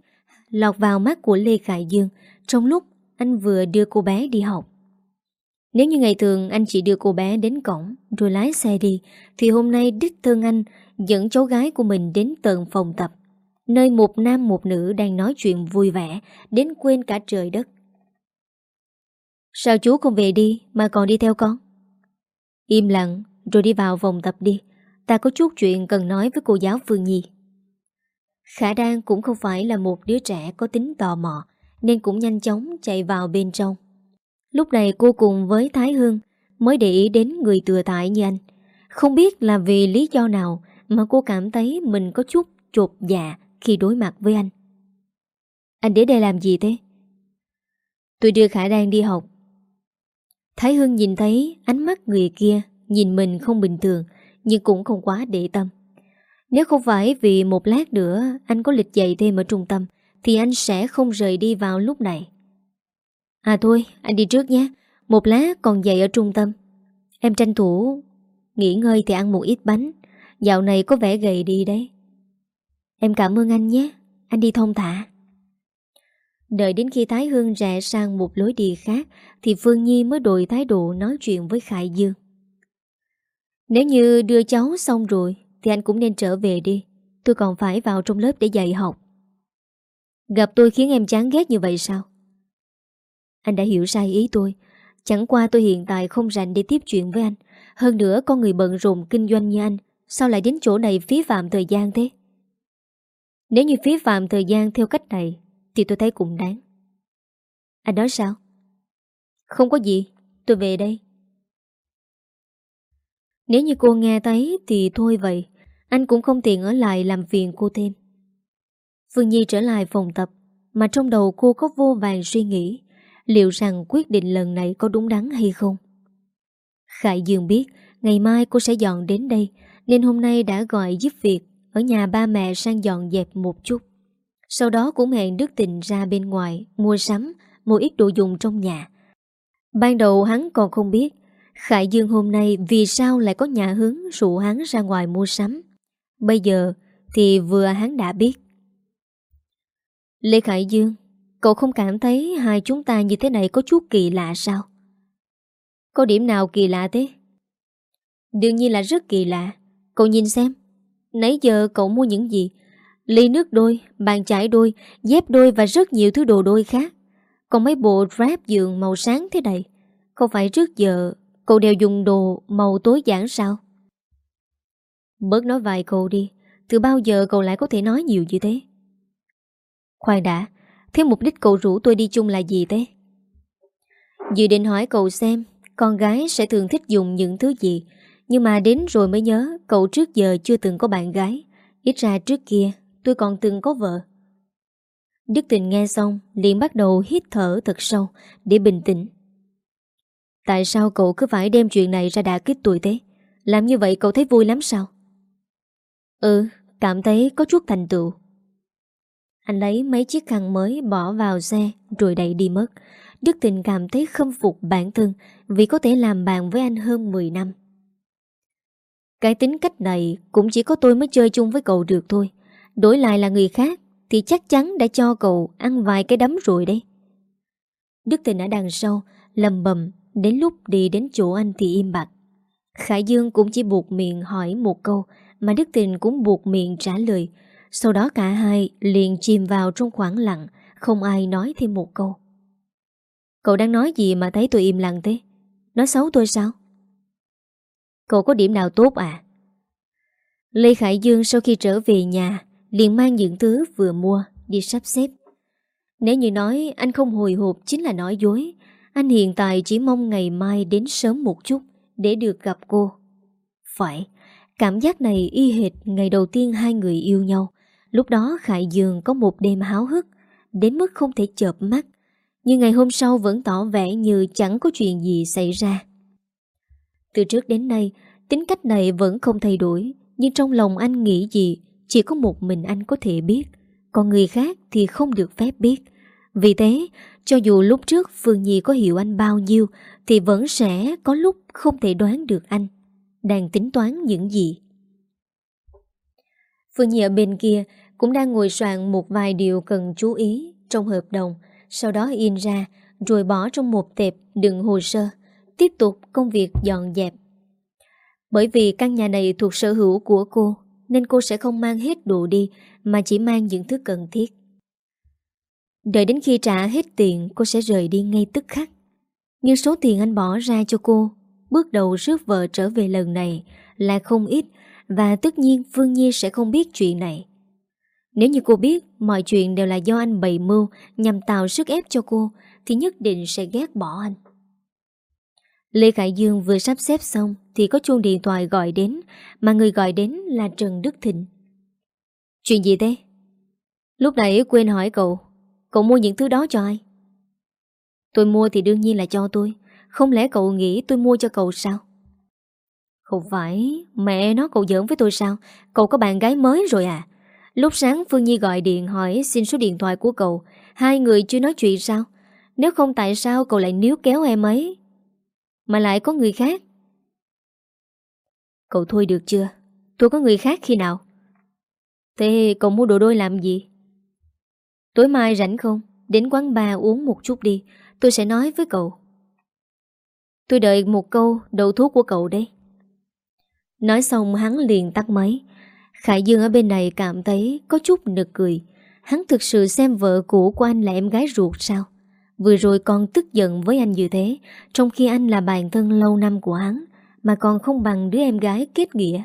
lọt vào mắt của Lê Khải Dương Trong lúc anh vừa đưa cô bé đi học. Nếu như ngày thường anh chỉ đưa cô bé đến cổng Rồi lái xe đi, Thì hôm nay đích thân anh dẫn cháu gái của mình đến tận phòng tập, Nơi một nam một nữ đang nói chuyện vui vẻ, Đến quên cả trời đất. Sao chú không về đi Mà còn đi theo con? Im lặng, rồi đi vào phòng tập đi. Ta có chút chuyện cần nói với cô giáo Phương Nhi. Khả Đan cũng không phải là một đứa trẻ có tính tò mò, Nên cũng nhanh chóng chạy vào bên trong. Lúc này cô cùng với Thái Hương Mới để ý đến người tựa tại như anh Không biết là vì lý do nào Mà cô cảm thấy mình có chút chột dạ khi đối mặt với anh. Anh đến đây làm gì thế? Tôi đưa Khả đang đi học. Thái Hương nhìn thấy ánh mắt người kia, nhìn mình không bình thường, nhưng cũng không quá để tâm. Nếu không phải vì một lát nữa anh có lịch dạy thêm ở trung tâm, thì anh sẽ không rời đi vào lúc này. À thôi, anh đi trước nhé. Một lát còn dậy ở trung tâm. Em tranh thủ nghỉ ngơi thì ăn một ít bánh. Dạo này có vẻ gầy đi đấy. Em cảm ơn anh nhé Anh đi thông thả Đợi đến khi Thái Hương rẽ sang một lối đi khác Thì Phương Nhi mới đổi thái độ nói chuyện với Khải Dương Nếu như đưa cháu xong rồi Thì anh cũng nên trở về đi Tôi còn phải vào trong lớp để dạy học Gặp tôi khiến em chán ghét như vậy sao anh đã hiểu sai ý tôi. Chẳng qua tôi hiện tại không rảnh để tiếp chuyện với anh. Hơn nữa con người bận rộn kinh doanh như anh Sao lại đến chỗ này phí phạm thời gian thế? Nếu như phí phạm thời gian theo cách này Thì tôi thấy cũng đáng. Anh nói sao? Không có gì, tôi về đây. Nếu như cô nghe thấy Thì thôi vậy Anh cũng không tiện ở lại làm phiền cô thêm. Phương Nhi trở lại phòng tập Mà trong đầu cô có vô vàng suy nghĩ. Liệu rằng quyết định lần này có đúng đắn hay không? Khải Dương biết Ngày mai cô sẽ dọn đến đây Nên hôm nay đã gọi giúp việc ở nhà ba mẹ sang dọn dẹp một chút. Sau đó cũng hẹn Đức Tình ra bên ngoài mua sắm, mua ít đồ dùng trong nhà. Ban đầu hắn còn không biết Khải Dương hôm nay vì sao lại có nhà hướng rủ hắn ra ngoài mua sắm. Bây giờ thì vừa hắn đã biết. Lê Khải Dương, cậu không cảm thấy hai chúng ta như thế này có chút kỳ lạ sao? Có điểm nào kỳ lạ thế? Đương nhiên là rất kỳ lạ. Cậu nhìn xem. Nãy giờ cậu mua những gì? Ly nước đôi, bàn chải đôi, dép đôi và rất nhiều thứ đồ đôi khác. Còn mấy bộ wrap giường màu sáng thế này. Không phải trước giờ cậu đều dùng đồ màu tối giản sao? Bớt nói vài câu đi. Từ bao giờ cậu lại có thể nói nhiều như thế? Khoan đã, thế mục đích cậu rủ tôi đi chung là gì thế? Dự định hỏi cậu xem, con gái sẽ thường thích dùng những thứ gì. Nhưng mà đến rồi mới nhớ, Cậu trước giờ chưa từng có bạn gái. Ít ra trước kia, tôi còn từng có vợ. Đức Tình nghe xong, liền bắt đầu hít thở thật sâu, Để bình tĩnh. Tại sao cậu cứ phải đem chuyện này ra đà kích tuổi thế? Làm như vậy cậu thấy vui lắm sao? Ừ Cảm thấy có chút thành tựu. Anh lấy mấy chiếc khăn mới bỏ vào xe, Rồi đẩy đi mất. Đức Tình cảm thấy khâm phục bản thân Vì có thể làm bạn với anh hơn 10 năm. Cái tính cách này cũng chỉ có tôi mới chơi chung với cậu được thôi. Đổi lại là người khác Thì chắc chắn đã cho cậu ăn vài cái đấm rồi đấy. Đức Tình ở đằng sau, lầm bầm, Đến lúc đi đến chỗ anh thì im bặt. Khải Dương cũng chỉ buộc miệng hỏi một câu Mà Đức Tình cũng buộc miệng trả lời sau đó cả hai liền chìm vào trong khoảng lặng Không ai nói thêm một câu Cậu đang nói gì mà thấy tôi im lặng thế Nói xấu tôi sao Cậu có điểm nào tốt à Lê Khải Dương sau khi trở về nhà liền mang những thứ vừa mua đi sắp xếp. Nếu như nói anh không hồi hộp chính là nói dối, anh hiện tại chỉ mong ngày mai đến sớm một chút để được gặp cô. Phải, cảm giác này y hệt ngày đầu tiên hai người yêu nhau. Lúc đó Khải Dương có một đêm háo hức, đến mức không thể chợp mắt. Nhưng ngày hôm sau vẫn tỏ vẻ như chẳng có chuyện gì xảy ra. Từ trước đến nay, tính cách này vẫn không thay đổi, nhưng trong lòng anh nghĩ gì Chỉ có một mình anh có thể biết Còn người khác thì không được phép biết Vì thế Cho dù lúc trước Phương Nhi có hiểu anh bao nhiêu Thì vẫn sẽ có lúc không thể đoán được anh Đang tính toán những gì Phương Nhi ở bên kia cũng đang ngồi soạn một vài điều cần chú ý Trong hợp đồng. Sau đó in ra, Rồi bỏ trong một tệp đựng hồ sơ, Tiếp tục công việc dọn dẹp. Bởi vì căn nhà này thuộc sở hữu của cô, Nên cô sẽ không mang hết đồ đi, Mà chỉ mang những thứ cần thiết. Đợi đến khi trả hết tiền, Cô sẽ rời đi ngay tức khắc. Nhưng số tiền anh bỏ ra cho cô, Bước đầu rước vợ trở về lần này Là không ít, Và tất nhiên Phương Nhi sẽ không biết chuyện này. Nếu như cô biết Mọi chuyện đều là do anh bày mưu Nhằm tạo sức ép cho cô Thì nhất định sẽ ghét bỏ anh Lê Khải Dương vừa sắp xếp xong thì có chuông điện thoại gọi đến, mà người gọi đến là Trần Đức Thịnh. Chuyện gì thế? Lúc nãy quên hỏi cậu, cậu mua những thứ đó cho ai? Tôi mua thì đương nhiên là cho tôi, không lẽ cậu nghĩ tôi mua cho cậu sao? Không phải, mẹ nó cậu giỡn với tôi sao? Cậu có bạn gái mới rồi à? Lúc sáng Phương Nhi gọi điện hỏi xin số điện thoại của cậu, hai người chưa nói chuyện sao? Nếu không tại sao cậu lại níu kéo em ấy? Mà lại có người khác. Cậu thôi được chưa? Tôi có người khác khi nào? Thế cậu mua đồ đôi làm gì? Tối mai rảnh không? Đến quán bar uống một chút đi. Tôi sẽ nói với cậu. Tôi đợi một câu đầu thuốc của cậu đấy Nói xong hắn liền tắt máy. Khải Dương ở bên này cảm thấy có chút nực cười. Hắn thực sự xem vợ cũ của anh là em gái ruột sao? Vừa rồi còn tức giận với anh như thế, Trong khi anh là bạn thân lâu năm của hắn, Mà còn không bằng đứa em gái kết nghĩa.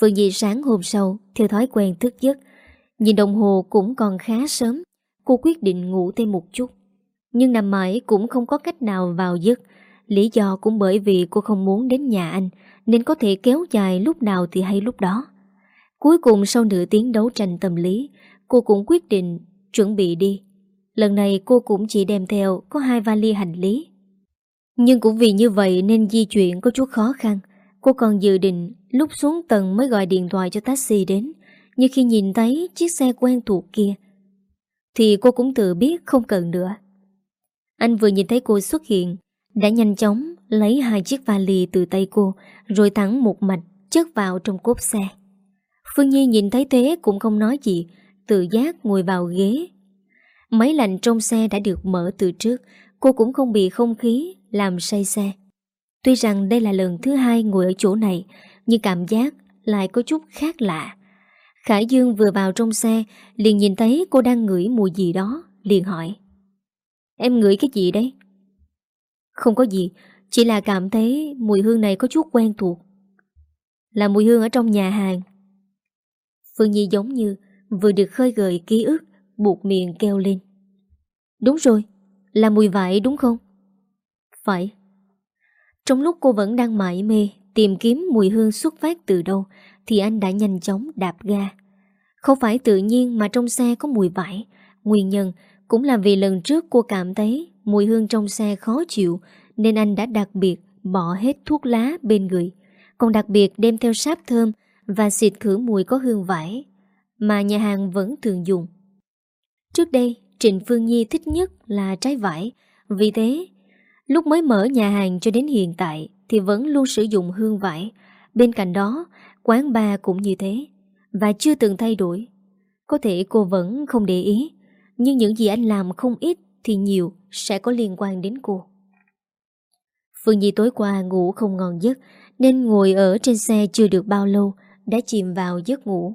Phương Di sáng hôm sau, Theo thói quen thức giấc, Nhìn đồng hồ cũng còn khá sớm, Cô quyết định ngủ thêm một chút. Nhưng nằm mãi cũng không có cách nào vào giấc, Lý do cũng bởi vì cô không muốn đến nhà anh, Nên có thể kéo dài lúc nào thì hay lúc đó. Cuối cùng sau nửa tiếng đấu tranh tâm lý, Cô cũng quyết định chuẩn bị đi Lần này cô cũng chỉ đem theo có hai vali hành lý. Nhưng cũng vì như vậy nên di chuyển có chút khó khăn. Cô còn dự định lúc xuống tầng mới gọi điện thoại cho taxi đến. Nhưng khi nhìn thấy chiếc xe quen thuộc kia, thì cô cũng tự biết không cần nữa. Anh vừa nhìn thấy cô xuất hiện, đã nhanh chóng lấy hai chiếc vali từ tay cô, rồi thẳng một mạch chất vào trong cốp xe. Phương Nhi nhìn thấy thế cũng không nói gì, tự giác ngồi vào ghế. Máy lạnh trong xe đã được mở từ trước, Cô cũng không bị không khí Làm say xe. Tuy rằng đây là lần thứ hai ngồi ở chỗ này, Nhưng cảm giác lại có chút khác lạ. Khải Dương vừa vào trong xe, Liền nhìn thấy cô đang ngửi mùi gì đó, Liền hỏi. Em ngửi cái gì đấy? Không có gì, Chỉ là cảm thấy mùi hương này có chút quen thuộc. Là mùi hương ở trong nhà hàng. Phương Nhi giống như Vừa được khơi gợi ký ức buộc miệng kêu lên. Đúng rồi, là mùi vải đúng không? Phải. Trong lúc cô vẫn đang mải mê tìm kiếm mùi hương xuất phát từ đâu thì anh đã nhanh chóng đạp ga. Không phải tự nhiên mà trong xe có mùi vải. Nguyên nhân cũng là vì lần trước cô cảm thấy mùi hương trong xe khó chịu nên anh đã đặc biệt bỏ hết thuốc lá bên người. Còn đặc biệt đem theo sáp thơm và xịt khử mùi có hương vải mà nhà hàng vẫn thường dùng. Trước đây, Trịnh Phương Nhi thích nhất là trái vải. Vì thế, lúc mới mở nhà hàng cho đến hiện tại thì vẫn luôn sử dụng hương vải. Bên cạnh đó, quán bar cũng như thế. Và chưa từng thay đổi. Có thể cô vẫn không để ý Nhưng những gì anh làm không ít Thì nhiều sẽ có liên quan đến cô Phương Nhi tối qua ngủ không ngon giấc Nên ngồi ở trên xe chưa được bao lâu đã chìm vào giấc ngủ.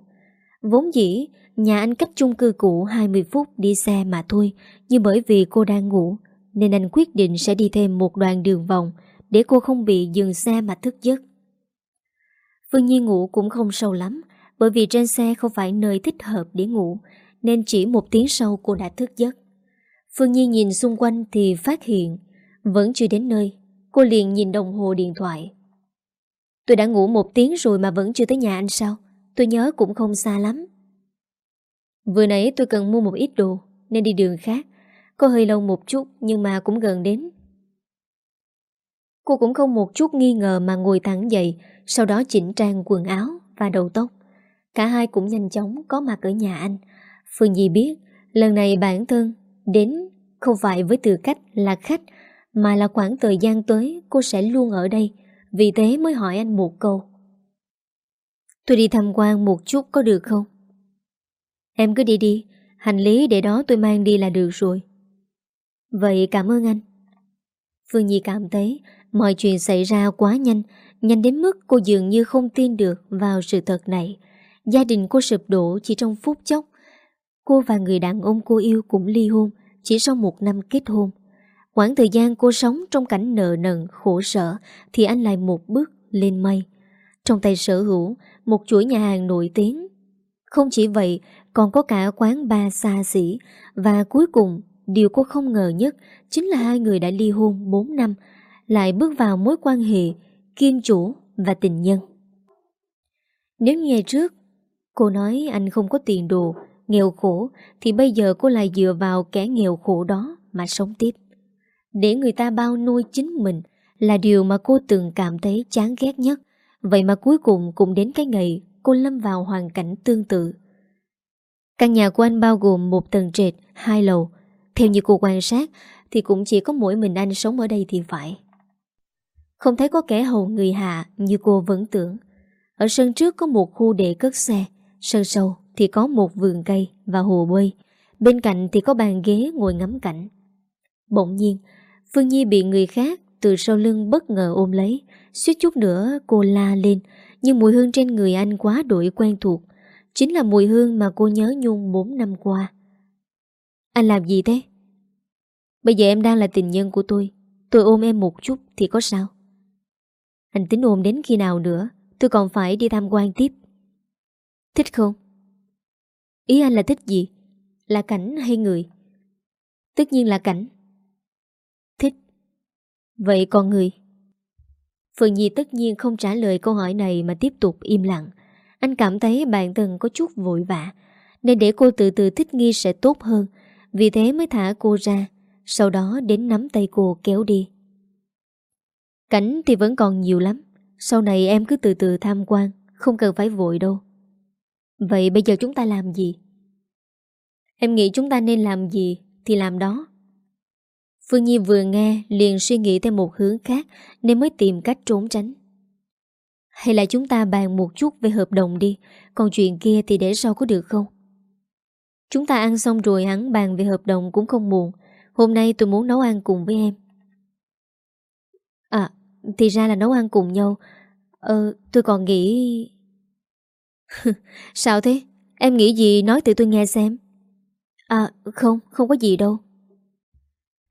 Vốn dĩ, Nhà anh cách chung cư cũ 20 phút đi xe mà thôi, Nhưng bởi vì cô đang ngủ, Nên anh quyết định sẽ đi thêm một đoạn đường vòng Để cô không bị dừng xe mà thức giấc. Phương Nhi ngủ cũng không sâu lắm, Bởi vì trên xe không phải nơi thích hợp để ngủ, Nên chỉ một tiếng sau cô đã thức giấc. Phương Nhi nhìn xung quanh thì phát hiện, Vẫn chưa đến nơi. Cô liền nhìn đồng hồ điện thoại. Tôi đã ngủ một tiếng rồi mà vẫn chưa tới nhà anh sao? Tôi nhớ cũng không xa lắm. Vừa nãy tôi cần mua một ít đồ, Nên đi đường khác. Có hơi lâu một chút, nhưng mà cũng gần đến. Cô cũng không một chút nghi ngờ mà ngồi thẳng dậy, Sau đó chỉnh trang quần áo và đầu tóc. Cả hai cũng nhanh chóng có mặt ở nhà anh. Phương Nhi biết, Lần này bản thân đến không phải với tư cách là khách, Mà là khoảng thời gian tới cô sẽ luôn ở đây. Vì thế mới hỏi anh một câu. Tôi đi tham quan một chút có được không? Em cứ đi đi, Hành lý để đó tôi mang đi là được rồi. Vậy cảm ơn anh. Phương Nhi cảm thấy Mọi chuyện xảy ra quá nhanh Nhanh đến mức cô dường như không tin được Vào sự thật này. Gia đình cô sụp đổ chỉ trong phút chốc. Cô và người đàn ông cô yêu cũng ly hôn Chỉ sau một năm kết hôn. Quãng thời gian cô sống trong cảnh nợ nần Khổ sở Thì anh lại một bước lên mây Trong tay sở hữu Một chuỗi nhà hàng nổi tiếng Không chỉ vậy còn có cả quán bar xa xỉ và cuối cùng điều cô không ngờ nhất chính là hai người đã ly hôn 4 năm lại bước vào mối quan hệ kiên chủ và tình nhân. Nếu ngày trước cô nói anh không có tiền đồ, nghèo khổ thì bây giờ cô lại dựa vào kẻ nghèo khổ đó mà sống tiếp. Để người ta bao nuôi chính mình là điều mà cô từng cảm thấy chán ghét nhất. Vậy mà cuối cùng cũng đến cái ngày cô lâm vào hoàn cảnh tương tự. Căn nhà của anh bao gồm một tầng trệt, hai lầu. Theo như cô quan sát thì cũng chỉ có mỗi mình anh sống ở đây thì phải. Không thấy có kẻ hầu người hạ như cô vẫn tưởng. Ở sân trước có một khu để cất xe, sân sâu thì có một vườn cây và hồ bơi. Bên cạnh thì có bàn ghế ngồi ngắm cảnh. Bỗng nhiên, Phương Nhi bị người khác từ sau lưng bất ngờ ôm lấy. Suýt chút nữa cô la lên, nhưng mùi hương trên người anh quá đổi quen thuộc. Chính là mùi hương mà cô nhớ Nhung 4 năm qua Anh làm gì thế? Bây giờ em đang là tình nhân của tôi Tôi ôm em một chút thì có sao? Anh tính ôm đến khi nào nữa Tôi còn phải đi tham quan tiếp Thích không? Ý anh là thích gì? Là cảnh hay người? Tất nhiên là cảnh Vậy còn người? Phương Nhi tất nhiên không trả lời câu hỏi này mà tiếp tục im lặng. Anh cảm thấy bản thân có chút vội vã, Nên để cô từ từ thích nghi sẽ tốt hơn. Vì thế mới thả cô ra, Sau đó đến nắm tay cô kéo đi. Cảnh thì vẫn còn nhiều lắm, Sau này em cứ từ từ tham quan, Không cần phải vội đâu. Vậy bây giờ chúng ta làm gì? Em nghĩ chúng ta nên làm gì Thì làm đó. Phương Nhi vừa nghe liền suy nghĩ theo một hướng khác Nên mới tìm cách trốn tránh. Hay là chúng ta bàn một chút về hợp đồng đi, Còn chuyện kia thì để sau có được không? Chúng ta ăn xong rồi hắn bàn về hợp đồng cũng không muộn, Hôm nay tôi muốn nấu ăn cùng với em. À Thì ra là nấu ăn cùng nhau. Ờ tôi còn nghĩ [laughs] Sao thế? Em nghĩ gì nói từ tôi nghe xem. À không Không có gì đâu.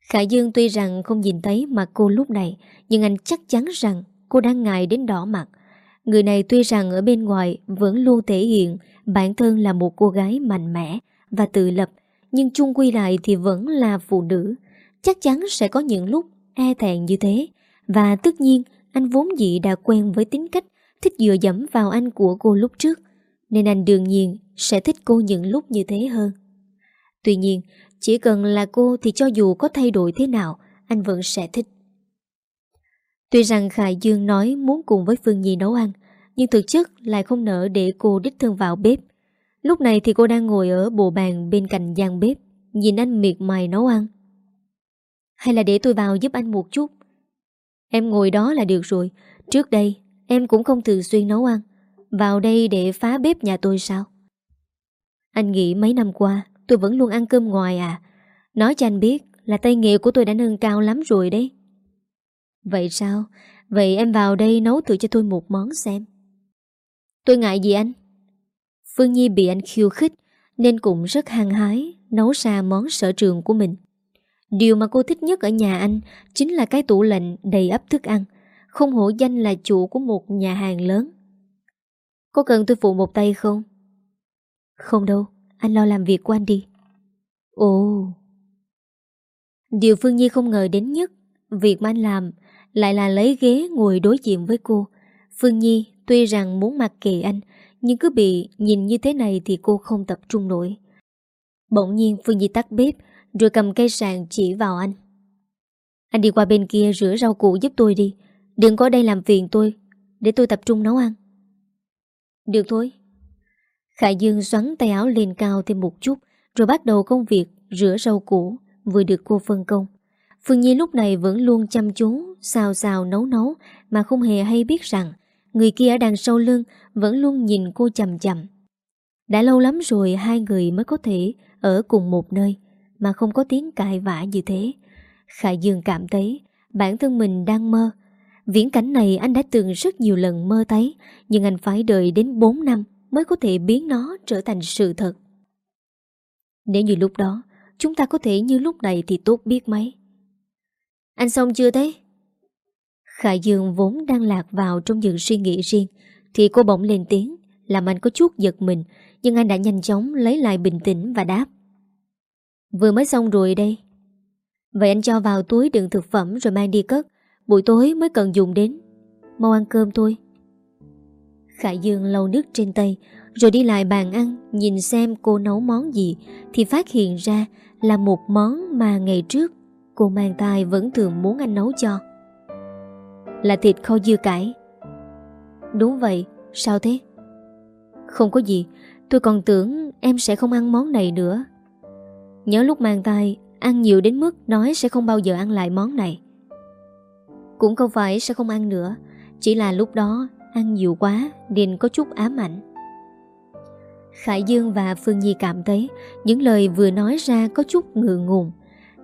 Khải Dương tuy rằng không nhìn thấy mặt cô lúc này Nhưng anh chắc chắn rằng Cô đang ngại đến đỏ mặt Người này tuy rằng ở bên ngoài vẫn luôn thể hiện bản thân là một cô gái mạnh mẽ và tự lập, nhưng chung quy lại thì vẫn là phụ nữ. Chắc chắn sẽ có những lúc e thẹn như thế. Và tất nhiên, anh vốn dĩ đã quen với tính cách thích dựa dẫm vào anh của cô lúc trước, nên anh đương nhiên sẽ thích cô những lúc như thế hơn. Tuy nhiên, chỉ cần là cô thì cho dù có thay đổi thế nào, anh vẫn sẽ thích. Tuy rằng Khải Dương nói muốn cùng với Phương Nhi nấu ăn, nhưng thực chất lại không nỡ để cô đích thân vào bếp. Lúc này thì cô đang ngồi ở bộ bàn bên cạnh gian bếp, nhìn anh miệt mài nấu ăn. Hay là để tôi vào giúp anh một chút? Em ngồi đó là được rồi. Trước đây, em cũng không thường xuyên nấu ăn. Vào đây để phá bếp nhà tôi sao? Anh nghĩ mấy năm qua tôi vẫn luôn ăn cơm ngoài à Nói cho anh biết là tay nghề của tôi đã nâng cao lắm rồi đấy Vậy sao? Vậy em vào đây nấu thử cho tôi một món xem Tôi ngại gì anh? Phương Nhi bị anh khiêu khích Nên cũng rất hăng hái Nấu ra món sở trường của mình Điều mà cô thích nhất ở nhà anh Chính là cái tủ lạnh đầy ấp thức ăn, Không hổ danh là chủ của một nhà hàng lớn Có cần tôi phụ một tay không? Không đâu anh lo làm việc của anh đi. Ồ. Điều Phương Nhi không ngờ đến nhất, Việc mà anh làm Lại là lấy ghế ngồi đối diện với cô. Phương Nhi tuy rằng muốn mặc kệ anh, Nhưng cứ bị nhìn như thế này Thì cô không tập trung nổi. Bỗng nhiên Phương Nhi tắt bếp, Rồi cầm cây sàng chỉ vào anh. Anh đi qua bên kia rửa rau củ giúp tôi đi. Đừng có đây làm phiền tôi, Để tôi tập trung nấu ăn. Được thôi. Khải Dương xoắn tay áo lên cao thêm một chút, Rồi bắt đầu công việc rửa rau củ, Vừa được cô phân công. Phương Nhi lúc này vẫn luôn chăm chú, Xào xào nấu nấu, Mà không hề hay biết rằng Người kia ở đằng sau lưng Vẫn luôn nhìn cô chầm chầm Đã lâu lắm rồi hai người mới có thể Ở cùng một nơi, Mà không có tiếng cãi vã như thế. Khải Dương cảm thấy Bản thân mình đang mơ. Viễn cảnh này anh đã từng rất nhiều lần mơ thấy, Nhưng anh phải đợi đến 4 năm. Mới có thể biến nó trở thành sự thật. Nếu như lúc đó, Chúng ta có thể như lúc này thì tốt biết mấy. Anh xong chưa thế? Khải Dương vốn đang lạc vào trong những suy nghĩ riêng, Thì cô bỗng lên tiếng, Làm anh có chút giật mình, Nhưng anh đã nhanh chóng lấy lại bình tĩnh và đáp. Vừa mới xong rồi đây. Vậy anh cho vào túi đựng thực phẩm rồi mang đi cất, Buổi tối mới cần dùng đến. Mau ăn cơm thôi. Khải Dương lau nước trên tay Rồi đi lại bàn ăn Nhìn xem cô nấu món gì Thì phát hiện ra là một món mà ngày trước cô mang tài vẫn thường muốn anh nấu cho. Là thịt kho dưa cải. Đúng vậy, sao thế? Không có gì, tôi còn tưởng em sẽ không ăn món này nữa. Nhớ lúc mang tai, ăn nhiều đến mức nói sẽ không bao giờ ăn lại món này. Cũng không phải sẽ không ăn nữa, chỉ là lúc đó ăn nhiều quá nên có chút ám ảnh. Khải Dương và Phương Nhi cảm thấy những lời vừa nói ra có chút ngượng ngùng.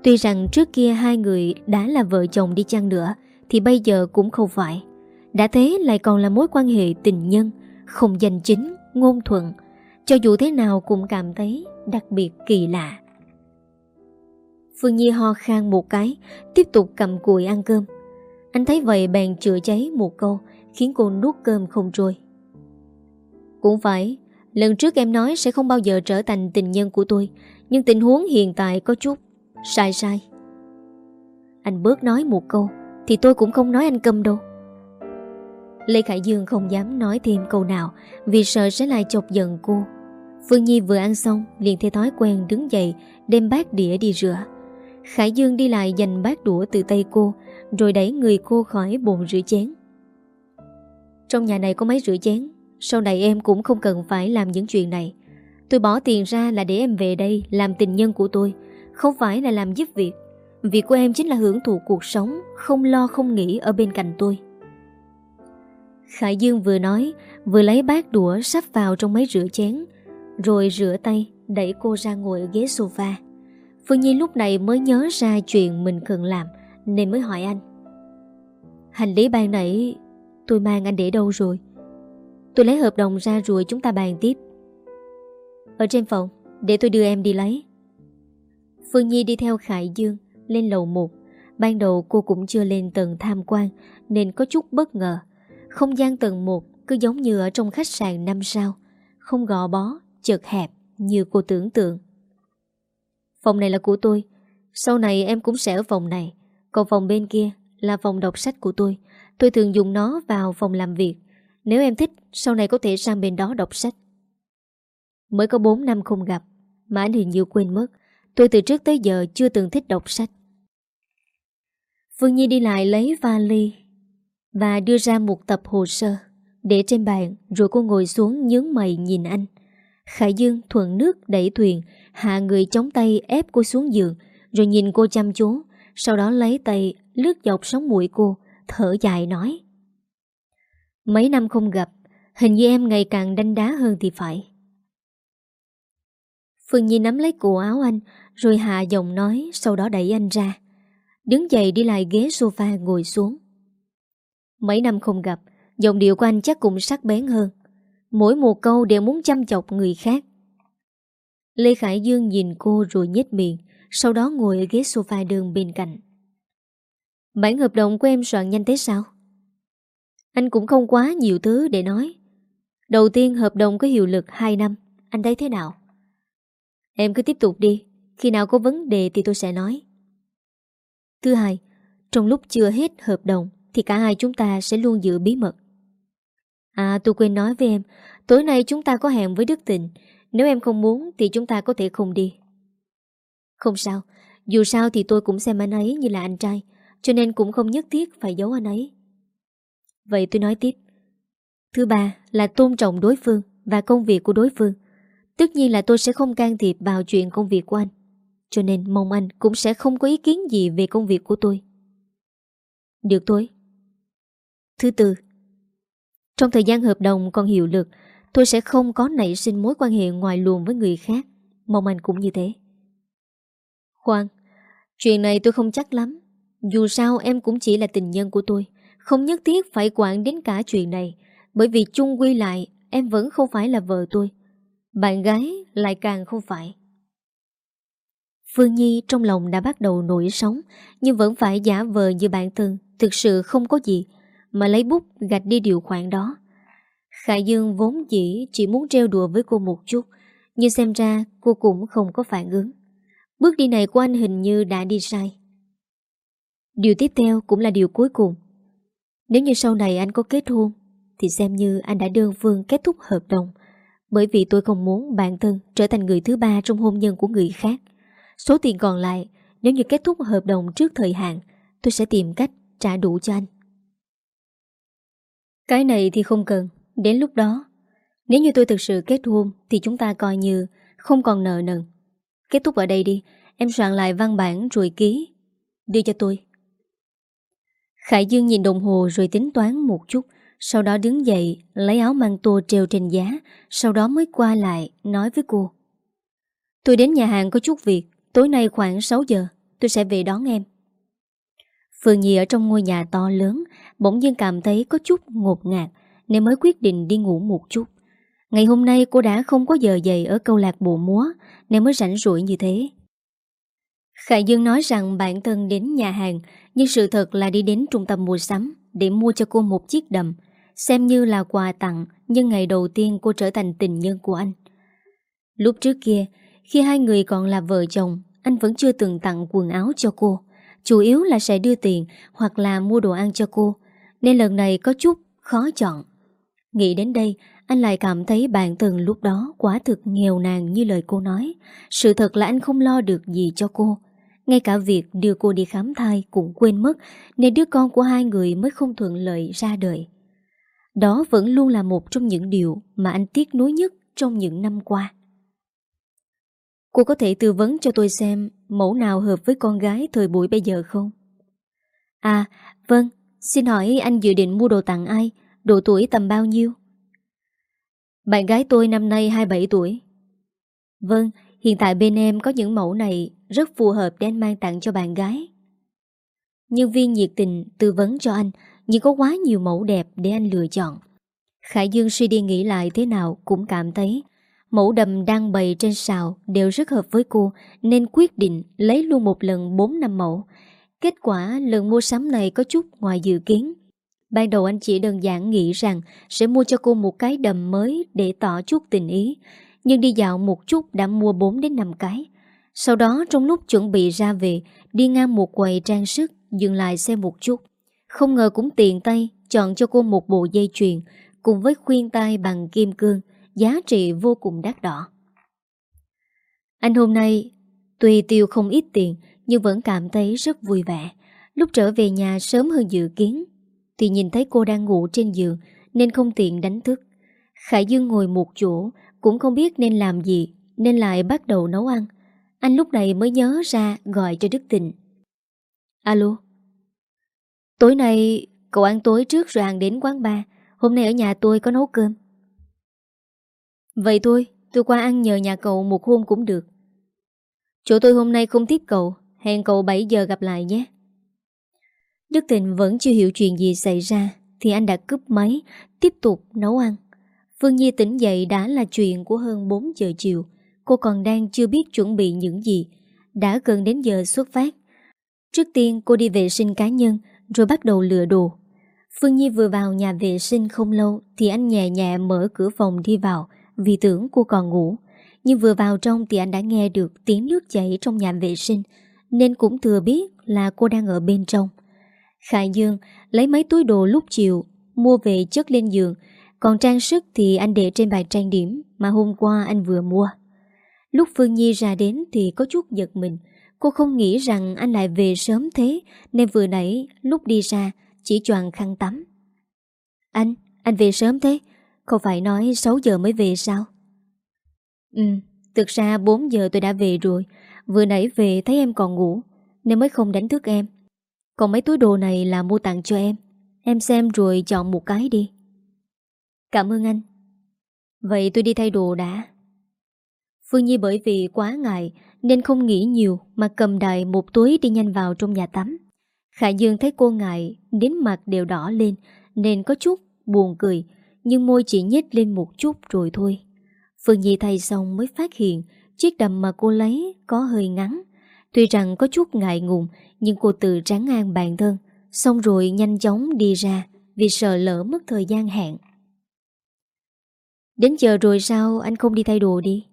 Tuy rằng trước kia hai người đã là vợ chồng đi chăng nữa thì bây giờ cũng không phải. Đã thế lại còn là mối quan hệ tình nhân, không danh chính, ngôn thuận. Cho dù thế nào cũng cảm thấy đặc biệt kỳ lạ. Phương Nhi ho khan một cái, tiếp tục cầm cùi ăn cơm. Anh thấy vậy bèn chữa cháy một câu, khiến cô nuốt cơm không trôi. Cũng phải, Lần trước em nói sẽ không bao giờ trở thành tình nhân của tôi Nhưng tình huống hiện tại có chút Sai sai. Anh bớt nói một câu Thì tôi cũng không nói anh câm đâu. Lê Khải Dương không dám nói thêm câu nào Vì sợ sẽ lại chọc giận cô. Phương Nhi vừa ăn xong liền theo thói quen đứng dậy Đem bát đĩa đi rửa. Khải Dương đi lại giành bát đũa từ tay cô Rồi đẩy người cô khỏi bồn rửa chén. Trong nhà này có máy rửa chén. Sau này em cũng không cần phải làm những chuyện này. Tôi bỏ tiền ra là để em về đây Làm tình nhân của tôi, Không phải là làm giúp việc. Việc của em chính là hưởng thụ cuộc sống, Không lo không nghĩ ở bên cạnh tôi. Khải Dương vừa nói, Vừa lấy bát đũa sắp vào trong máy rửa chén, Rồi rửa tay, Đẩy cô ra ngồi ở ghế sofa. Phương Nhi lúc này mới nhớ ra chuyện mình cần làm, Nên mới hỏi anh. Hành lý ban nãy Tôi mang anh để đâu rồi? Tôi lấy hợp đồng ra rồi chúng ta bàn tiếp. Ở trên phòng Để tôi đưa em đi lấy. Phương Nhi đi theo Khải Dương Lên lầu 1 Ban đầu cô cũng chưa lên tầng tham quan Nên có chút bất ngờ. Không gian tầng 1 cứ giống như ở trong khách sạn 5 sao. Không gò bó, chật hẹp Như cô tưởng tượng. Phòng này là của tôi. Sau này em cũng sẽ ở phòng này. Còn phòng bên kia là phòng đọc sách của tôi. Tôi thường dùng nó vào phòng làm việc. Nếu em thích, Sau này có thể sang bên đó đọc sách. Mới có 4 năm không gặp, Mà anh hình như quên mất. Tôi từ trước tới giờ chưa từng thích đọc sách. Phương Nhi đi lại lấy vali Và đưa ra một tập hồ sơ Để trên bàn, Rồi cô ngồi xuống nhướng mày nhìn anh. Khải Dương thuận nước đẩy thuyền, Hạ người chống tay ép cô xuống giường, Rồi nhìn cô chăm chú, Sau đó lấy tay lướt dọc sống mũi cô Thở dài nói. Mấy năm không gặp, Hình như em ngày càng đanh đá hơn thì phải. Phương Nhi nắm lấy cổ áo anh, Rồi hạ giọng nói, Sau đó đẩy anh ra. Đứng dậy đi lại ghế sofa ngồi xuống. Mấy năm không gặp, Giọng điệu của anh chắc cũng sắc bén hơn. Mỗi một câu đều muốn chăm chọc người khác. Lê Khải Dương nhìn cô rồi nhếch miệng, Sau đó ngồi ở ghế sofa đường bên cạnh. Bản hợp đồng của em soạn nhanh thế sao? Anh cũng không quá nhiều thứ để nói. Đầu tiên hợp đồng có hiệu lực 2 năm. Anh thấy thế nào? Em cứ tiếp tục đi. Khi nào có vấn đề thì tôi sẽ nói. Thứ hai, Trong lúc chưa hết hợp đồng Thì cả hai chúng ta sẽ luôn giữ bí mật. À tôi quên nói với em, Tối nay chúng ta có hẹn với Đức Tình Nếu em không muốn thì chúng ta có thể không đi. Không sao. Dù sao thì tôi cũng xem anh ấy như là anh trai. Cho nên cũng không nhất thiết phải giấu anh ấy. Vậy tôi nói tiếp. Thứ ba là tôn trọng đối phương Và công việc của đối phương. Tất nhiên là tôi sẽ không can thiệp vào chuyện công việc của anh. Cho nên mong anh cũng sẽ không có ý kiến gì về công việc của tôi. Được thôi. Thứ tư. Trong thời gian hợp đồng còn hiệu lực, Tôi sẽ không có nảy sinh mối quan hệ ngoài luồng với người khác. Mong anh cũng như thế. Khoan, Chuyện này tôi không chắc lắm. Dù sao em cũng chỉ là tình nhân của tôi, Không nhất thiết phải quản đến cả chuyện này, Bởi vì chung quy lại, Em vẫn không phải là vợ tôi bạn gái lại càng không phải. Phương Nhi trong lòng đã bắt đầu nổi sóng, nhưng vẫn phải giả vờ như bản thân, thực sự không có gì mà lấy bút gạch đi điều khoản đó. Khải Dương vốn dĩ chỉ muốn treo đùa với cô một chút, nhưng xem ra cô cũng không có phản ứng. Bước đi này của anh hình như đã đi sai. Điều tiếp theo cũng là điều cuối cùng. Nếu như sau này anh có kết hôn thì xem như anh đã đơn phương kết thúc hợp đồng bởi vì tôi không muốn bản thân trở thành người thứ ba trong hôn nhân của người khác. Số tiền còn lại, nếu như kết thúc hợp đồng trước thời hạn, tôi sẽ tìm cách trả đủ cho anh. Cái này thì không cần, đến lúc đó. Nếu như tôi thực sự kết hôn thì chúng ta coi như không còn nợ nần. Kết thúc ở đây đi, em soạn lại văn bản rồi ký. Đưa cho tôi. Khải Dương nhìn đồng hồ rồi tính toán một chút, sau đó đứng dậy, Lấy áo mang tô treo trên giá, Sau đó mới qua lại, nói với cô. Tôi đến nhà hàng có chút việc, Tối nay khoảng 6 giờ, Tôi sẽ về đón em. Phương Nhi ở trong ngôi nhà to lớn, Bỗng nhiên cảm thấy có chút ngột ngạt, Nên mới quyết định đi ngủ một chút. Ngày hôm nay cô đã không có giờ dậy Ở câu lạc bộ múa, Nên mới rảnh rỗi như thế. Khải Dương nói rằng bản thân đến nhà hàng, Nhưng sự thật là đi đến trung tâm mua sắm Để mua cho cô một chiếc đầm. Xem như là quà tặng, Nhưng ngày đầu tiên cô trở thành tình nhân của anh. Lúc trước kia, Khi hai người còn là vợ chồng, Anh vẫn chưa từng tặng quần áo cho cô. Chủ yếu là sẽ đưa tiền Hoặc là mua đồ ăn cho cô, Nên lần này có chút khó chọn. Nghĩ đến đây anh lại cảm thấy bạn từng lúc đó Quả thực nghèo nàn như lời cô nói Sự thật là anh không lo được gì cho cô Ngay cả việc đưa cô đi khám thai Cũng quên mất Nên đứa con của hai người mới không thuận lợi ra đời đó vẫn luôn là một trong những điều mà anh tiếc nuối nhất trong những năm qua. Cô có thể tư vấn cho tôi xem mẫu nào hợp với con gái thời buổi bây giờ không? À, vâng, xin hỏi anh dự định mua đồ tặng ai, độ tuổi tầm bao nhiêu? Bạn gái tôi năm nay 27 tuổi. Vâng, hiện tại bên em có những mẫu này rất phù hợp để anh mang tặng cho bạn gái. Nhân viên nhiệt tình tư vấn cho anh nhưng có quá nhiều mẫu đẹp để anh lựa chọn. Khải Dương suy đi nghĩ lại thế nào cũng cảm thấy mẫu đầm đang bày trên sào đều rất hợp với cô nên quyết định lấy luôn một lần 4 năm mẫu. Kết quả lần mua sắm này có chút ngoài dự kiến. Ban đầu anh chỉ đơn giản nghĩ rằng sẽ mua cho cô một cái đầm mới để tỏ chút tình ý, nhưng đi dạo một chút đã mua 4 đến 5 cái. Sau đó trong lúc chuẩn bị ra về, đi ngang một quầy trang sức, dừng lại xem một chút. Không ngờ cũng tiện tay chọn cho cô một bộ dây chuyền cùng với khuyên tai bằng kim cương, giá trị vô cùng đắt đỏ. Anh hôm nay tuy tiêu không ít tiền nhưng vẫn cảm thấy rất vui vẻ. Lúc trở về nhà sớm hơn dự kiến thì nhìn thấy cô đang ngủ trên giường, nên không tiện đánh thức. Khải Dương ngồi một chỗ, cũng không biết nên làm gì, nên lại bắt đầu nấu ăn. Anh lúc này mới nhớ ra gọi cho Đức Tình. Alo? Tối nay cậu ăn tối trước rồi ăn đến quán bar Hôm nay ở nhà tôi có nấu cơm Vậy thôi, Tôi qua ăn nhờ nhà cậu một hôm cũng được Chỗ tôi hôm nay không tiếp cậu Hẹn cậu 7 giờ gặp lại nhé Đức Tình vẫn chưa hiểu chuyện gì xảy ra, Thì anh đã cướp máy, Tiếp tục nấu ăn. Phương Nhi tỉnh dậy đã là chuyện của hơn 4 giờ chiều. Cô còn đang chưa biết chuẩn bị những gì. Đã gần đến giờ xuất phát. Trước tiên, cô đi vệ sinh cá nhân, Rồi bắt đầu lựa đồ. Phương Nhi vừa vào nhà vệ sinh không lâu, Thì anh nhẹ nhẹ mở cửa phòng đi vào, Vì tưởng cô còn ngủ. Nhưng vừa vào trong thì anh đã nghe được Tiếng nước chảy trong nhà vệ sinh, Nên cũng thừa biết là cô đang ở bên trong. Khải Dương lấy mấy túi đồ lúc chiều Mua về chất lên giường. Còn trang sức thì anh để trên bài trang điểm Mà hôm qua anh vừa mua. Lúc Phương Nhi ra đến thì có chút giật mình. Cô không nghĩ rằng anh lại về sớm thế Nên vừa nãy lúc đi ra Chỉ choàng khăn tắm. Anh, anh về sớm thế Không phải nói 6 giờ mới về sao? Ừ, thực ra 4 giờ tôi đã về rồi. Vừa nãy về thấy em còn ngủ Nên mới không đánh thức em. Còn mấy túi đồ này là mua tặng cho em Em xem rồi chọn một cái đi Cảm ơn anh Vậy tôi đi thay đồ đã Phương Nhi bởi vì quá ngại nên không nghĩ nhiều mà cầm đại một túi đi nhanh vào trong nhà tắm. Khải Dương thấy cô ngại đến mặt đều đỏ lên nên có chút buồn cười, nhưng môi chỉ nhếch lên một chút rồi thôi. Phương Nhi thay xong mới phát hiện chiếc đầm mà cô lấy có hơi ngắn. Tuy rằng có chút ngại ngùng, nhưng cô tự tráng an bản thân, xong rồi nhanh chóng đi ra vì sợ lỡ mất thời gian hẹn. Đến giờ rồi sao anh không đi thay đồ đi?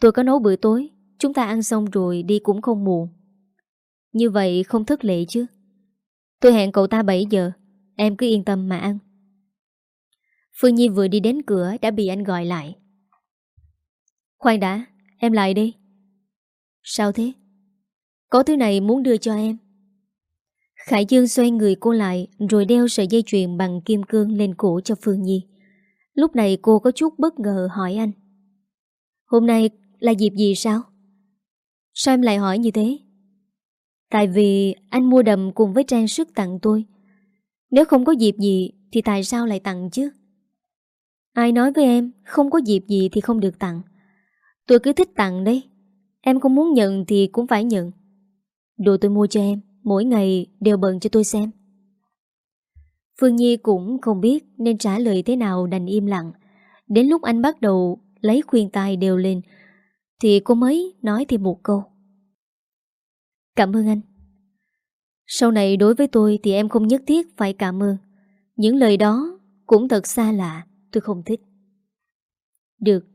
Tôi có nấu bữa tối, Chúng ta ăn xong rồi đi cũng không muộn. Như vậy không thất lệ chứ? Tôi hẹn cậu ta 7 giờ, Em cứ yên tâm mà ăn. Phương Nhi vừa đi đến cửa Đã bị anh gọi lại. Khoan đã, Em lại đi. Sao thế? Có thứ này muốn đưa cho em Khải Dương xoay người cô lại, Rồi đeo sợi dây chuyền bằng kim cương Lên cổ cho Phương Nhi Lúc này cô có chút bất ngờ hỏi anh Hôm nay là dịp gì sao? Sao em lại hỏi như thế? Tại vì anh mua đầm cùng với trang sức tặng tôi. Nếu không có dịp gì thì tại sao lại tặng chứ? Ai nói với em không có dịp gì thì không được tặng. Tôi cứ thích tặng đấy. Em không muốn nhận thì cũng phải nhận. Đồ tôi mua cho em, mỗi ngày đều bận cho tôi xem. Phương Nhi cũng không biết nên trả lời thế nào đành im lặng. Đến lúc anh bắt đầu lấy khuyên tai đều lên thì cô mới nói thêm một câu. Cảm ơn anh. Sau này đối với tôi Thì em không nhất thiết phải cảm ơn. Những lời đó cũng thật xa lạ Tôi không thích. Được.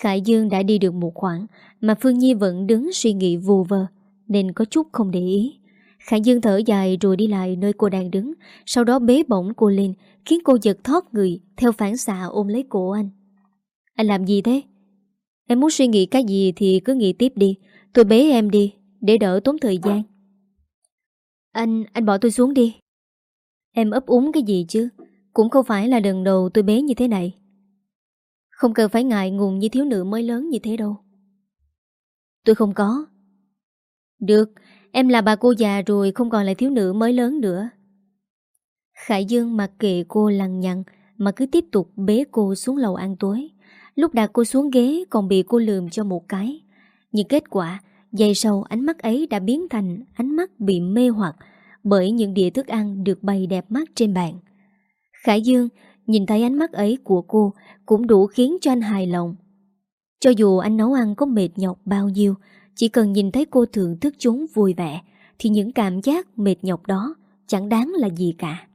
Khải Dương đã đi được một khoảng Mà Phương Nhi vẫn đứng suy nghĩ vù vơ. Nên có chút không để ý. Khải Dương thở dài rồi đi lại nơi cô đang đứng Sau đó bế bổng cô lên Khiến cô giật thoát người Theo phản xạ ôm lấy cổ anh. Anh làm gì thế? Em muốn suy nghĩ cái gì thì cứ nghĩ tiếp đi Tôi bế em đi Để đỡ tốn thời gian. Anh, anh bỏ tôi xuống đi. Em ấp úng cái gì chứ? Cũng không phải là lần đầu tôi bế như thế này. Không cần phải ngại ngùng như thiếu nữ mới lớn như thế đâu. Tôi không có. Được Em là bà cô già rồi không còn là thiếu nữ mới lớn nữa Khải Dương mặc kệ cô lằng nhằng Mà cứ tiếp tục bế cô xuống lầu ăn tối Lúc đặt cô xuống ghế còn bị cô lườm cho một cái Nhưng kết quả Giây sau ánh mắt ấy đã biến thành ánh mắt bị mê hoặc bởi những đĩa thức ăn được bày đẹp mắt trên bàn. Khải Dương nhìn thấy ánh mắt ấy của cô cũng đủ khiến cho anh hài lòng. Cho dù anh nấu ăn có mệt nhọc bao nhiêu, chỉ cần nhìn thấy cô thưởng thức chúng vui vẻ, thì những cảm giác mệt nhọc đó chẳng đáng là gì cả.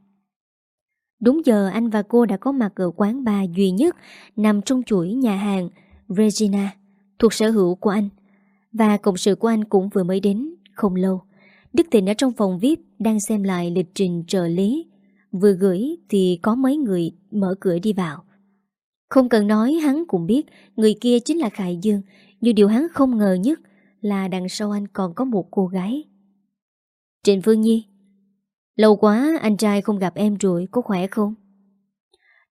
Đúng giờ anh và cô đã có mặt ở quán bar duy nhất nằm trong chuỗi nhà hàng Regina thuộc sở hữu của anh. Và cộng sự của anh cũng vừa mới đến không lâu. Đức Thịnh ở trong phòng VIP đang xem lại lịch trình trợ lý. Vừa gửi thì có mấy người mở cửa đi vào. Không cần nói hắn cũng biết người kia chính là Khải Dương. Nhưng điều hắn không ngờ nhất là đằng sau anh còn có một cô gái. Trịnh Phương Nhi, Lâu quá anh trai không gặp em rồi, Có khỏe không?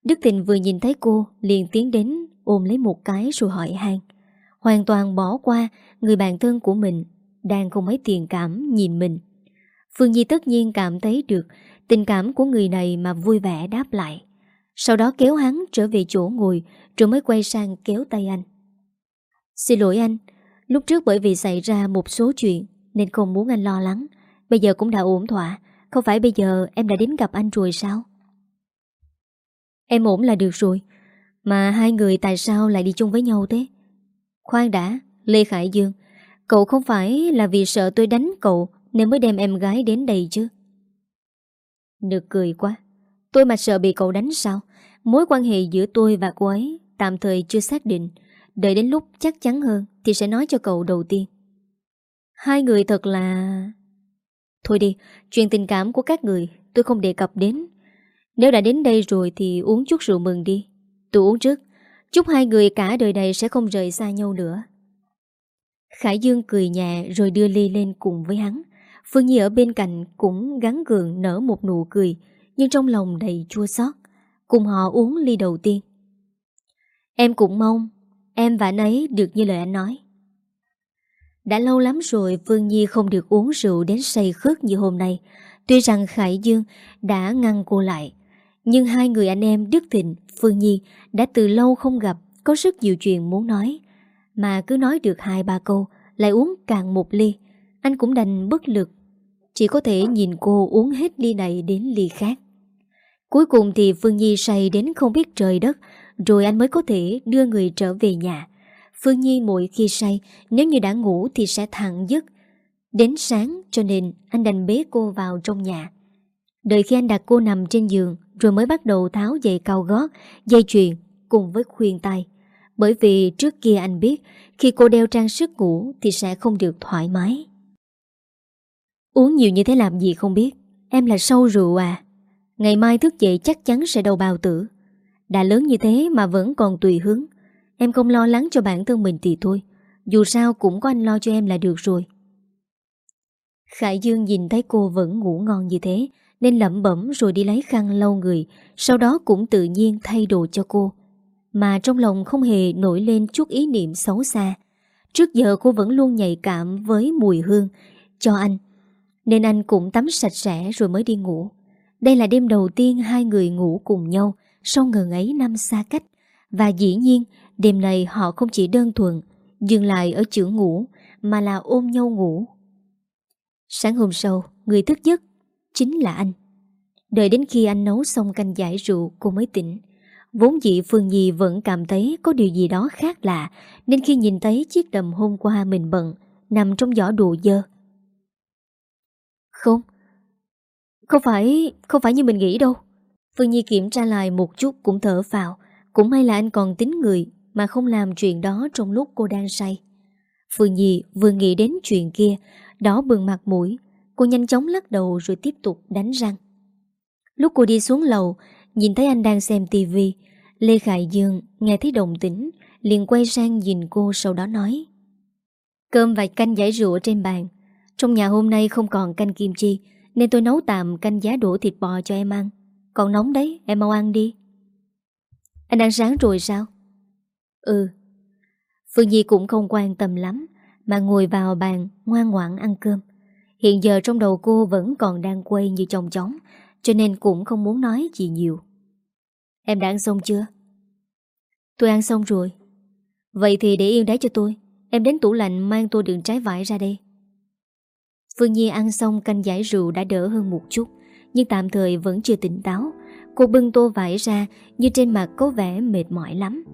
Đức Thịnh vừa nhìn thấy cô, liền tiến đến Ôm lấy một cái rồi hỏi han. Hoàn toàn bỏ qua, Người bạn thân của mình Đang không mấy tiền cảm nhìn mình. Phương Nhi tất nhiên cảm thấy được Tình cảm của người này mà vui vẻ đáp lại. Sau đó kéo hắn trở về chỗ ngồi, Rồi mới quay sang kéo tay anh. Xin lỗi anh Lúc trước bởi vì xảy ra một số chuyện Nên không muốn anh lo lắng. Bây giờ cũng đã ổn thỏa. Không phải bây giờ em đã đến gặp anh rồi sao? Em ổn là được rồi. Mà hai người tại sao lại đi chung với nhau thế? Khoan đã, Lê Khải Dương. Cậu không phải là vì sợ tôi đánh cậu Nên mới đem em gái đến đây chứ? Được cười quá. Tôi mà sợ bị cậu đánh sao? Mối quan hệ giữa tôi và cô ấy Tạm thời chưa xác định. Đợi đến lúc chắc chắn hơn. Thì sẽ nói cho cậu đầu tiên. Hai người thật là... Thôi đi, chuyện tình cảm của các người Tôi không đề cập đến. Nếu đã đến đây rồi thì uống chút rượu mừng đi. Tôi uống trước. Chúc hai người cả đời này sẽ không rời xa nhau nữa. Khải Dương cười nhẹ rồi đưa ly lên cùng với hắn. Phương Nhi ở bên cạnh cũng gắn gượng nở một nụ cười Nhưng trong lòng đầy chua xót. Cùng họ uống ly đầu tiên. Em cũng mong Em và anh ấy được như lời anh nói. Đã lâu lắm rồi Phương Nhi không được uống rượu đến say khướt như hôm nay. Tuy rằng Khải Dương đã ngăn cô lại Nhưng hai người anh em Đức Thịnh, Phương Nhi đã từ lâu không gặp Có rất nhiều chuyện muốn nói. Mà cứ nói được hai ba câu Lại uống càng một ly. Anh cũng đành bất lực Chỉ có thể nhìn cô uống hết ly này đến ly khác. Cuối cùng thì Phương Nhi say đến không biết trời đất rồi anh mới có thể đưa người trở về nhà. Phương Nhi mỗi khi say, Nếu như đã ngủ thì sẽ thẳng giấc. Đến sáng cho nên anh đành bế cô vào trong nhà. Đợi khi anh đặt cô nằm trên giường, Rồi mới bắt đầu tháo giày cao gót, Dây chuyền cùng với khuyên tay Bởi vì trước kia anh biết, Khi cô đeo trang sức ngủ Thì sẽ không được thoải mái. Uống nhiều như thế làm gì không biết, Em là sâu rượu à. Ngày mai thức dậy chắc chắn sẽ đầu bào tử. Đã lớn như thế mà vẫn còn tùy hướng Em không lo lắng cho bản thân mình thì thôi. Dù sao cũng có anh lo cho em là được rồi. Khải Dương nhìn thấy cô vẫn ngủ ngon như thế, Nên lẩm bẩm rồi đi lấy khăn lau người, Sau đó cũng tự nhiên thay đồ cho cô. Mà trong lòng không hề nổi lên chút ý niệm xấu xa. Trước giờ cô vẫn luôn nhạy cảm với mùi hương Cho anh, Nên anh cũng tắm sạch sẽ rồi mới đi ngủ. Đây là đêm đầu tiên hai người ngủ cùng nhau sau ngần ấy năm xa cách. Và dĩ nhiên, đêm này họ không chỉ đơn thuần dừng lại ở chữ ngủ mà là ôm nhau ngủ. Sáng hôm sau, người thức giấc chính là anh. Đợi đến khi anh nấu xong canh giải rượu cô mới tỉnh. Vốn dị Phương Nhi vẫn cảm thấy có điều gì đó khác lạ nên khi nhìn thấy chiếc đầm hôm qua mình bận nằm trong giỏ đồ dơ. Không, không phải, không phải như mình nghĩ đâu. Phương Nhi kiểm tra lại một chút cũng thở vào. Cũng may là anh còn tính người mà không làm chuyện đó trong lúc cô đang say. Phương Nhi vừa nghĩ đến chuyện kia, đó bừng mặt mũi. Cô nhanh chóng lắc đầu rồi tiếp tục đánh răng. Lúc cô đi xuống lầu, nhìn thấy anh đang xem tivi Lê Khải Dương nghe thấy đồng tĩnh, liền quay sang nhìn cô sau đó nói. Cơm và canh giải rượu trên bàn. Trong nhà hôm nay không còn canh kim chi, nên tôi nấu tạm canh giá đổ thịt bò cho em ăn còn nóng đấy, em mau ăn đi. Anh ăn sáng rồi sao? Ừ. Phương Nhi cũng không quan tâm lắm, Mà ngồi vào bàn ngoan ngoãn ăn cơm. Hiện giờ trong đầu cô vẫn còn đang quay như chồng chóng, Cho nên cũng không muốn nói gì nhiều. Em đã ăn xong chưa? Tôi ăn xong rồi. Vậy thì để yên đấy cho tôi. Em đến tủ lạnh mang tôi đựng trái vải ra đây. Phương Nhi ăn xong canh giải rượu đã đỡ hơn một chút. Nhưng tạm thời vẫn chưa tỉnh táo. Cô bưng tô vải ra, Như trên mặt có vẻ mệt mỏi lắm.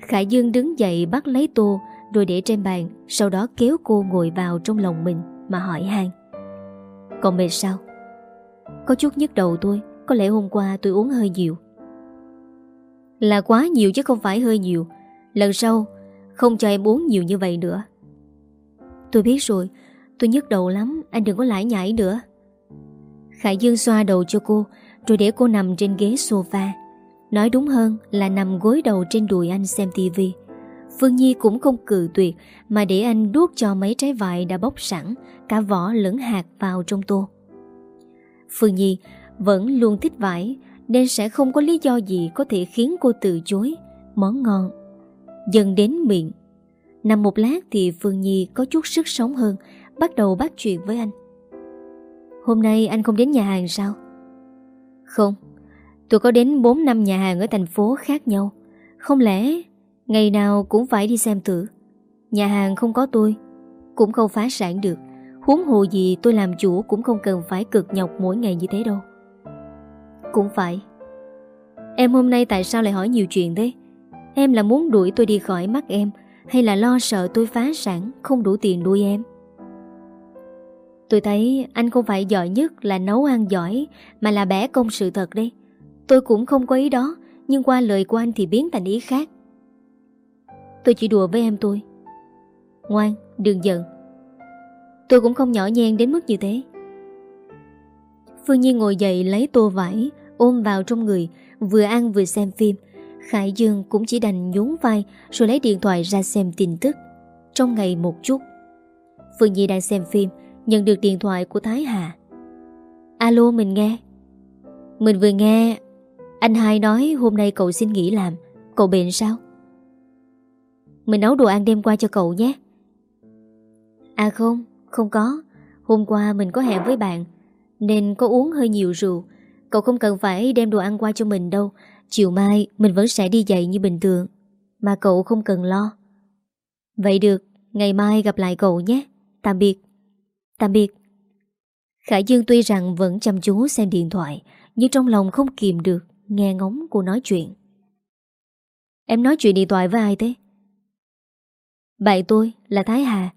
Khải Dương đứng dậy bắt lấy tô, Rồi để trên bàn, Sau đó kéo cô ngồi vào trong lòng mình Mà hỏi han. Còn mệt sao? Có chút nhức đầu tôi Có lẽ hôm qua tôi uống hơi nhiều. Là quá nhiều chứ không phải hơi nhiều. Lần sau, Không cho em uống nhiều như vậy nữa. Tôi biết rồi, Tôi nhức đầu lắm, Anh đừng có lãi nhảy nữa. Khải Dương xoa đầu cho cô, Rồi để cô nằm trên ghế sofa. Nói đúng hơn là nằm gối đầu trên đùi anh xem tivi Phương Nhi cũng không cự tuyệt, Mà để anh đuốt cho mấy trái vải đã bóc sẵn, Cả vỏ lẫn hạt vào trong tô. Phương Nhi vẫn luôn thích vải, Nên sẽ không có lý do gì có thể khiến cô từ chối. Món ngon Dần đến miệng. Nằm một lát thì Phương Nhi có chút sức sống hơn, Bắt đầu bắt chuyện với anh. Hôm nay anh không đến nhà hàng sao? Không, Tôi có đến 4 năm nhà hàng ở thành phố khác nhau. Không lẽ Ngày nào cũng phải đi xem thử? Nhà hàng không có tôi, Cũng không phá sản được. Huống hồ gì tôi làm chủ cũng không cần phải cực nhọc mỗi ngày như thế đâu. Cũng phải. Em hôm nay tại sao lại hỏi nhiều chuyện thế? Em là muốn đuổi tôi đi khỏi mắt em, Hay là lo sợ tôi phá sản, Không đủ tiền nuôi em? Tôi thấy anh không phải giỏi nhất là nấu ăn giỏi Mà là bẻ công sự thật đấy. Tôi cũng không có ý đó Nhưng qua lời của anh thì biến thành ý khác. Tôi chỉ đùa với em tôi Ngoan, đừng giận. Tôi cũng không nhỏ nhen đến mức như thế. Phương Nhi ngồi dậy lấy tô vải Ôm vào trong người Vừa ăn vừa xem phim. Khải Dương cũng chỉ đành nhún vai Rồi lấy điện thoại ra xem tin tức. Trong ngày một chút Phương Nhi đang xem phim Nhận được điện thoại của Thái Hà. Alo, mình nghe. Mình vừa nghe, Anh hai nói hôm nay cậu xin nghỉ làm, Cậu bệnh sao? Mình nấu đồ ăn đem qua cho cậu nhé. À không Không có. Hôm qua mình có hẹn với bạn, Nên có uống hơi nhiều rượu. Cậu không cần phải đem đồ ăn qua cho mình đâu. Chiều mai mình vẫn sẽ đi dạy như bình thường, Mà cậu không cần lo. Vậy được, Ngày mai gặp lại cậu nhé. Tạm biệt. Tạm biệt. Khải Dương tuy rằng vẫn chăm chú xem điện thoại, Nhưng trong lòng không kìm được, Nghe ngóng cô nói chuyện. Em nói chuyện điện thoại với ai thế? Bạn tôi là Thái Hà.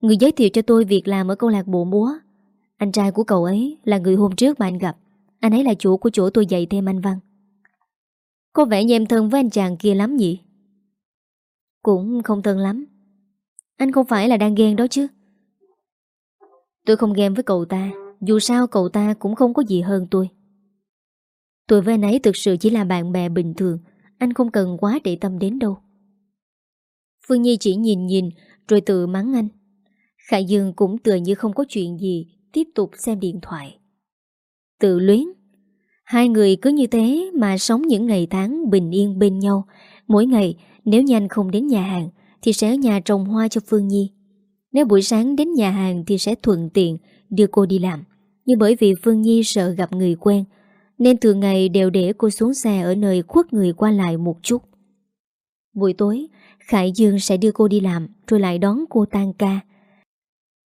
Người giới thiệu cho tôi việc làm ở câu lạc bộ múa. Anh trai của cậu ấy là người hôm trước mà anh gặp. Anh ấy là chủ của chỗ tôi dạy thêm anh Văn. Có vẻ như em thân với anh chàng kia lắm nhỉ? Cũng không thân lắm. Anh không phải là đang ghen đó chứ. Tôi không ghen với cậu ta, Dù sao cậu ta cũng không có gì hơn tôi. Tôi với anh ấy thực sự chỉ là bạn bè bình thường, Anh không cần quá để tâm đến đâu. Phương Nhi chỉ nhìn nhìn, Rồi tự mắng anh. Khải Dương cũng tựa như không có chuyện gì, Tiếp tục xem điện thoại. Tự luyến, Hai người cứ như thế mà sống những ngày tháng bình yên bên nhau. Mỗi ngày, nếu nhanh không đến nhà hàng, Thì sẽ ở nhà trồng hoa cho Phương Nhi nếu buổi sáng đến nhà hàng thì sẽ thuận tiện đưa cô đi làm. Nhưng bởi vì Phương Nhi sợ gặp người quen, nên thường ngày đều để cô xuống xe ở nơi khuất người qua lại một chút. Buổi tối, Khải Dương sẽ đưa cô đi làm rồi lại đón cô tan ca.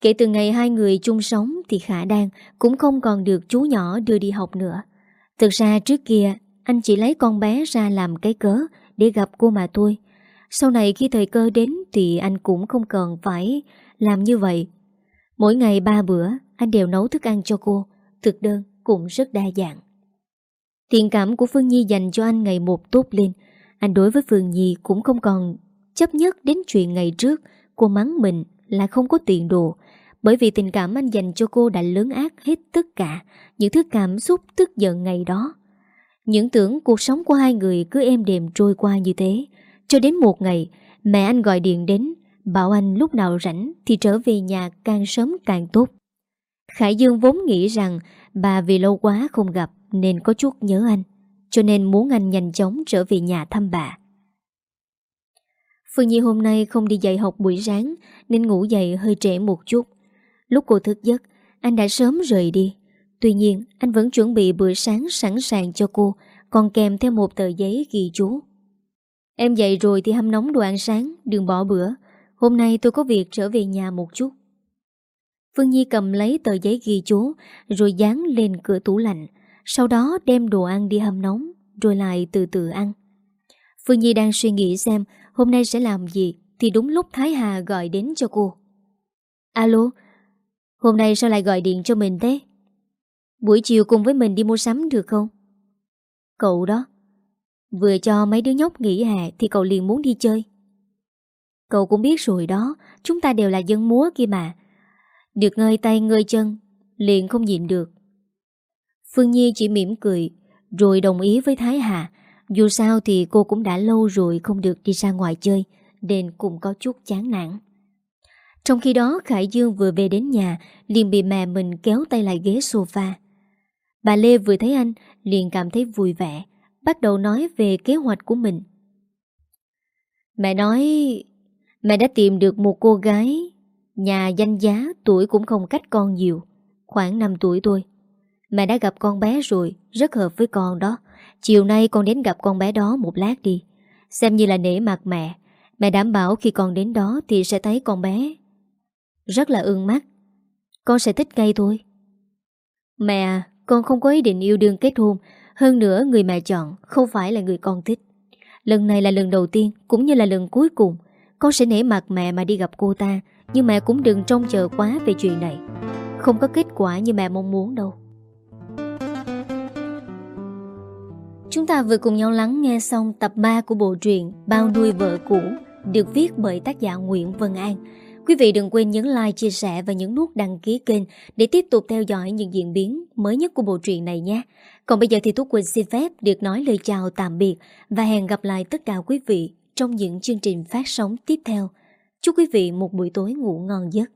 Kể từ ngày hai người chung sống thì Khả Đan cũng không còn được chú nhỏ đưa đi học nữa. Thực ra trước kia anh chỉ lấy con bé ra làm cái cớ để gặp cô mà thôi. Sau này khi thời cơ đến thì anh cũng không cần phải làm như vậy. Mỗi ngày ba bữa, anh đều nấu thức ăn cho cô, thực đơn cũng rất đa dạng. Tình cảm của Phương Nhi dành cho anh ngày một tốt lên, anh đối với Phương Nhi cũng không còn chấp nhất đến chuyện ngày trước cô mắng mình là không có tiền đồ, bởi vì tình cảm anh dành cho cô đã lớn ác hết tất cả những thứ cảm xúc tức giận ngày đó. Những tưởng cuộc sống của hai người cứ êm đềm trôi qua như thế, cho đến một ngày mẹ anh gọi điện đến Bảo anh lúc nào rảnh thì trở về nhà càng sớm càng tốt. Khải Dương vốn nghĩ rằng bà vì lâu quá không gặp nên có chút nhớ anh, cho nên muốn anh nhanh chóng trở về nhà thăm bà. Phương Nhi hôm nay không đi dạy học buổi sáng nên ngủ dậy hơi trễ một chút. Lúc cô thức giấc, anh đã sớm rời đi. Tuy nhiên, anh vẫn chuẩn bị bữa sáng sẵn sàng cho cô, còn kèm theo một tờ giấy ghi chú. Em dậy rồi thì hâm nóng đồ ăn sáng, đừng bỏ bữa. Hôm nay tôi có việc trở về nhà một chút. Phương Nhi cầm lấy tờ giấy ghi chú, Rồi dán lên cửa tủ lạnh, Sau đó đem đồ ăn đi hâm nóng, Rồi lại từ từ ăn. Phương Nhi đang suy nghĩ xem Hôm nay sẽ làm gì Thì đúng lúc Thái Hà gọi đến cho cô. Alo, Hôm nay sao lại gọi điện cho mình thế? Buổi chiều cùng với mình đi mua sắm được không? Cậu đó. Vừa cho mấy đứa nhóc nghỉ hè Thì cậu liền muốn đi chơi. Cậu cũng biết rồi đó, Chúng ta đều là dân múa kia mà. Được ngơi tay ngơi chân, Liền không nhịn được. Phương Nhi chỉ mỉm cười, Rồi đồng ý với Thái Hà. Dù sao thì cô cũng đã lâu rồi Không được đi ra ngoài chơi, Nên cũng có chút chán nản. Trong khi đó, Khải Dương vừa về đến nhà, Liền bị mẹ mình kéo tay lại ghế sofa. Bà Lê vừa thấy anh, Liền cảm thấy vui vẻ, Bắt đầu nói về kế hoạch của mình. Mẹ nói Mẹ đã tìm được một cô gái. Nhà danh giá, tuổi cũng không cách con nhiều. Khoảng 5 tuổi thôi. Mẹ đã gặp con bé rồi, Rất hợp với con đó. Chiều nay con đến gặp con bé đó một lát đi. Xem như là nể mặt mẹ. Mẹ đảm bảo khi con đến đó Thì sẽ thấy con bé. Rất là ưng mắt. Con sẽ thích ngay thôi. Mẹ à, Con không có ý định yêu đương kết hôn. Hơn nữa, người mẹ chọn Không phải là người con thích. Lần này là lần đầu tiên, Cũng như là lần cuối cùng con sẽ nể mặt mẹ mà đi gặp cô ta Nhưng mẹ cũng đừng trông chờ quá về chuyện này Không có kết quả như mẹ mong muốn đâu Chúng ta vừa cùng nhau lắng nghe xong tập 3 của bộ truyện Bao nuôi vợ cũ được viết bởi tác giả Nguyễn Vân An. Quý vị đừng quên nhấn like, chia sẻ và nhấn nút đăng ký kênh để tiếp tục theo dõi những diễn biến mới nhất của bộ truyện này nhé. Còn bây giờ thì Tú Quỳnh xin phép được nói lời chào tạm biệt và hẹn gặp lại tất cả quý vị trong những chương trình phát sóng tiếp theo. Chúc quý vị một buổi tối ngủ ngon giấc.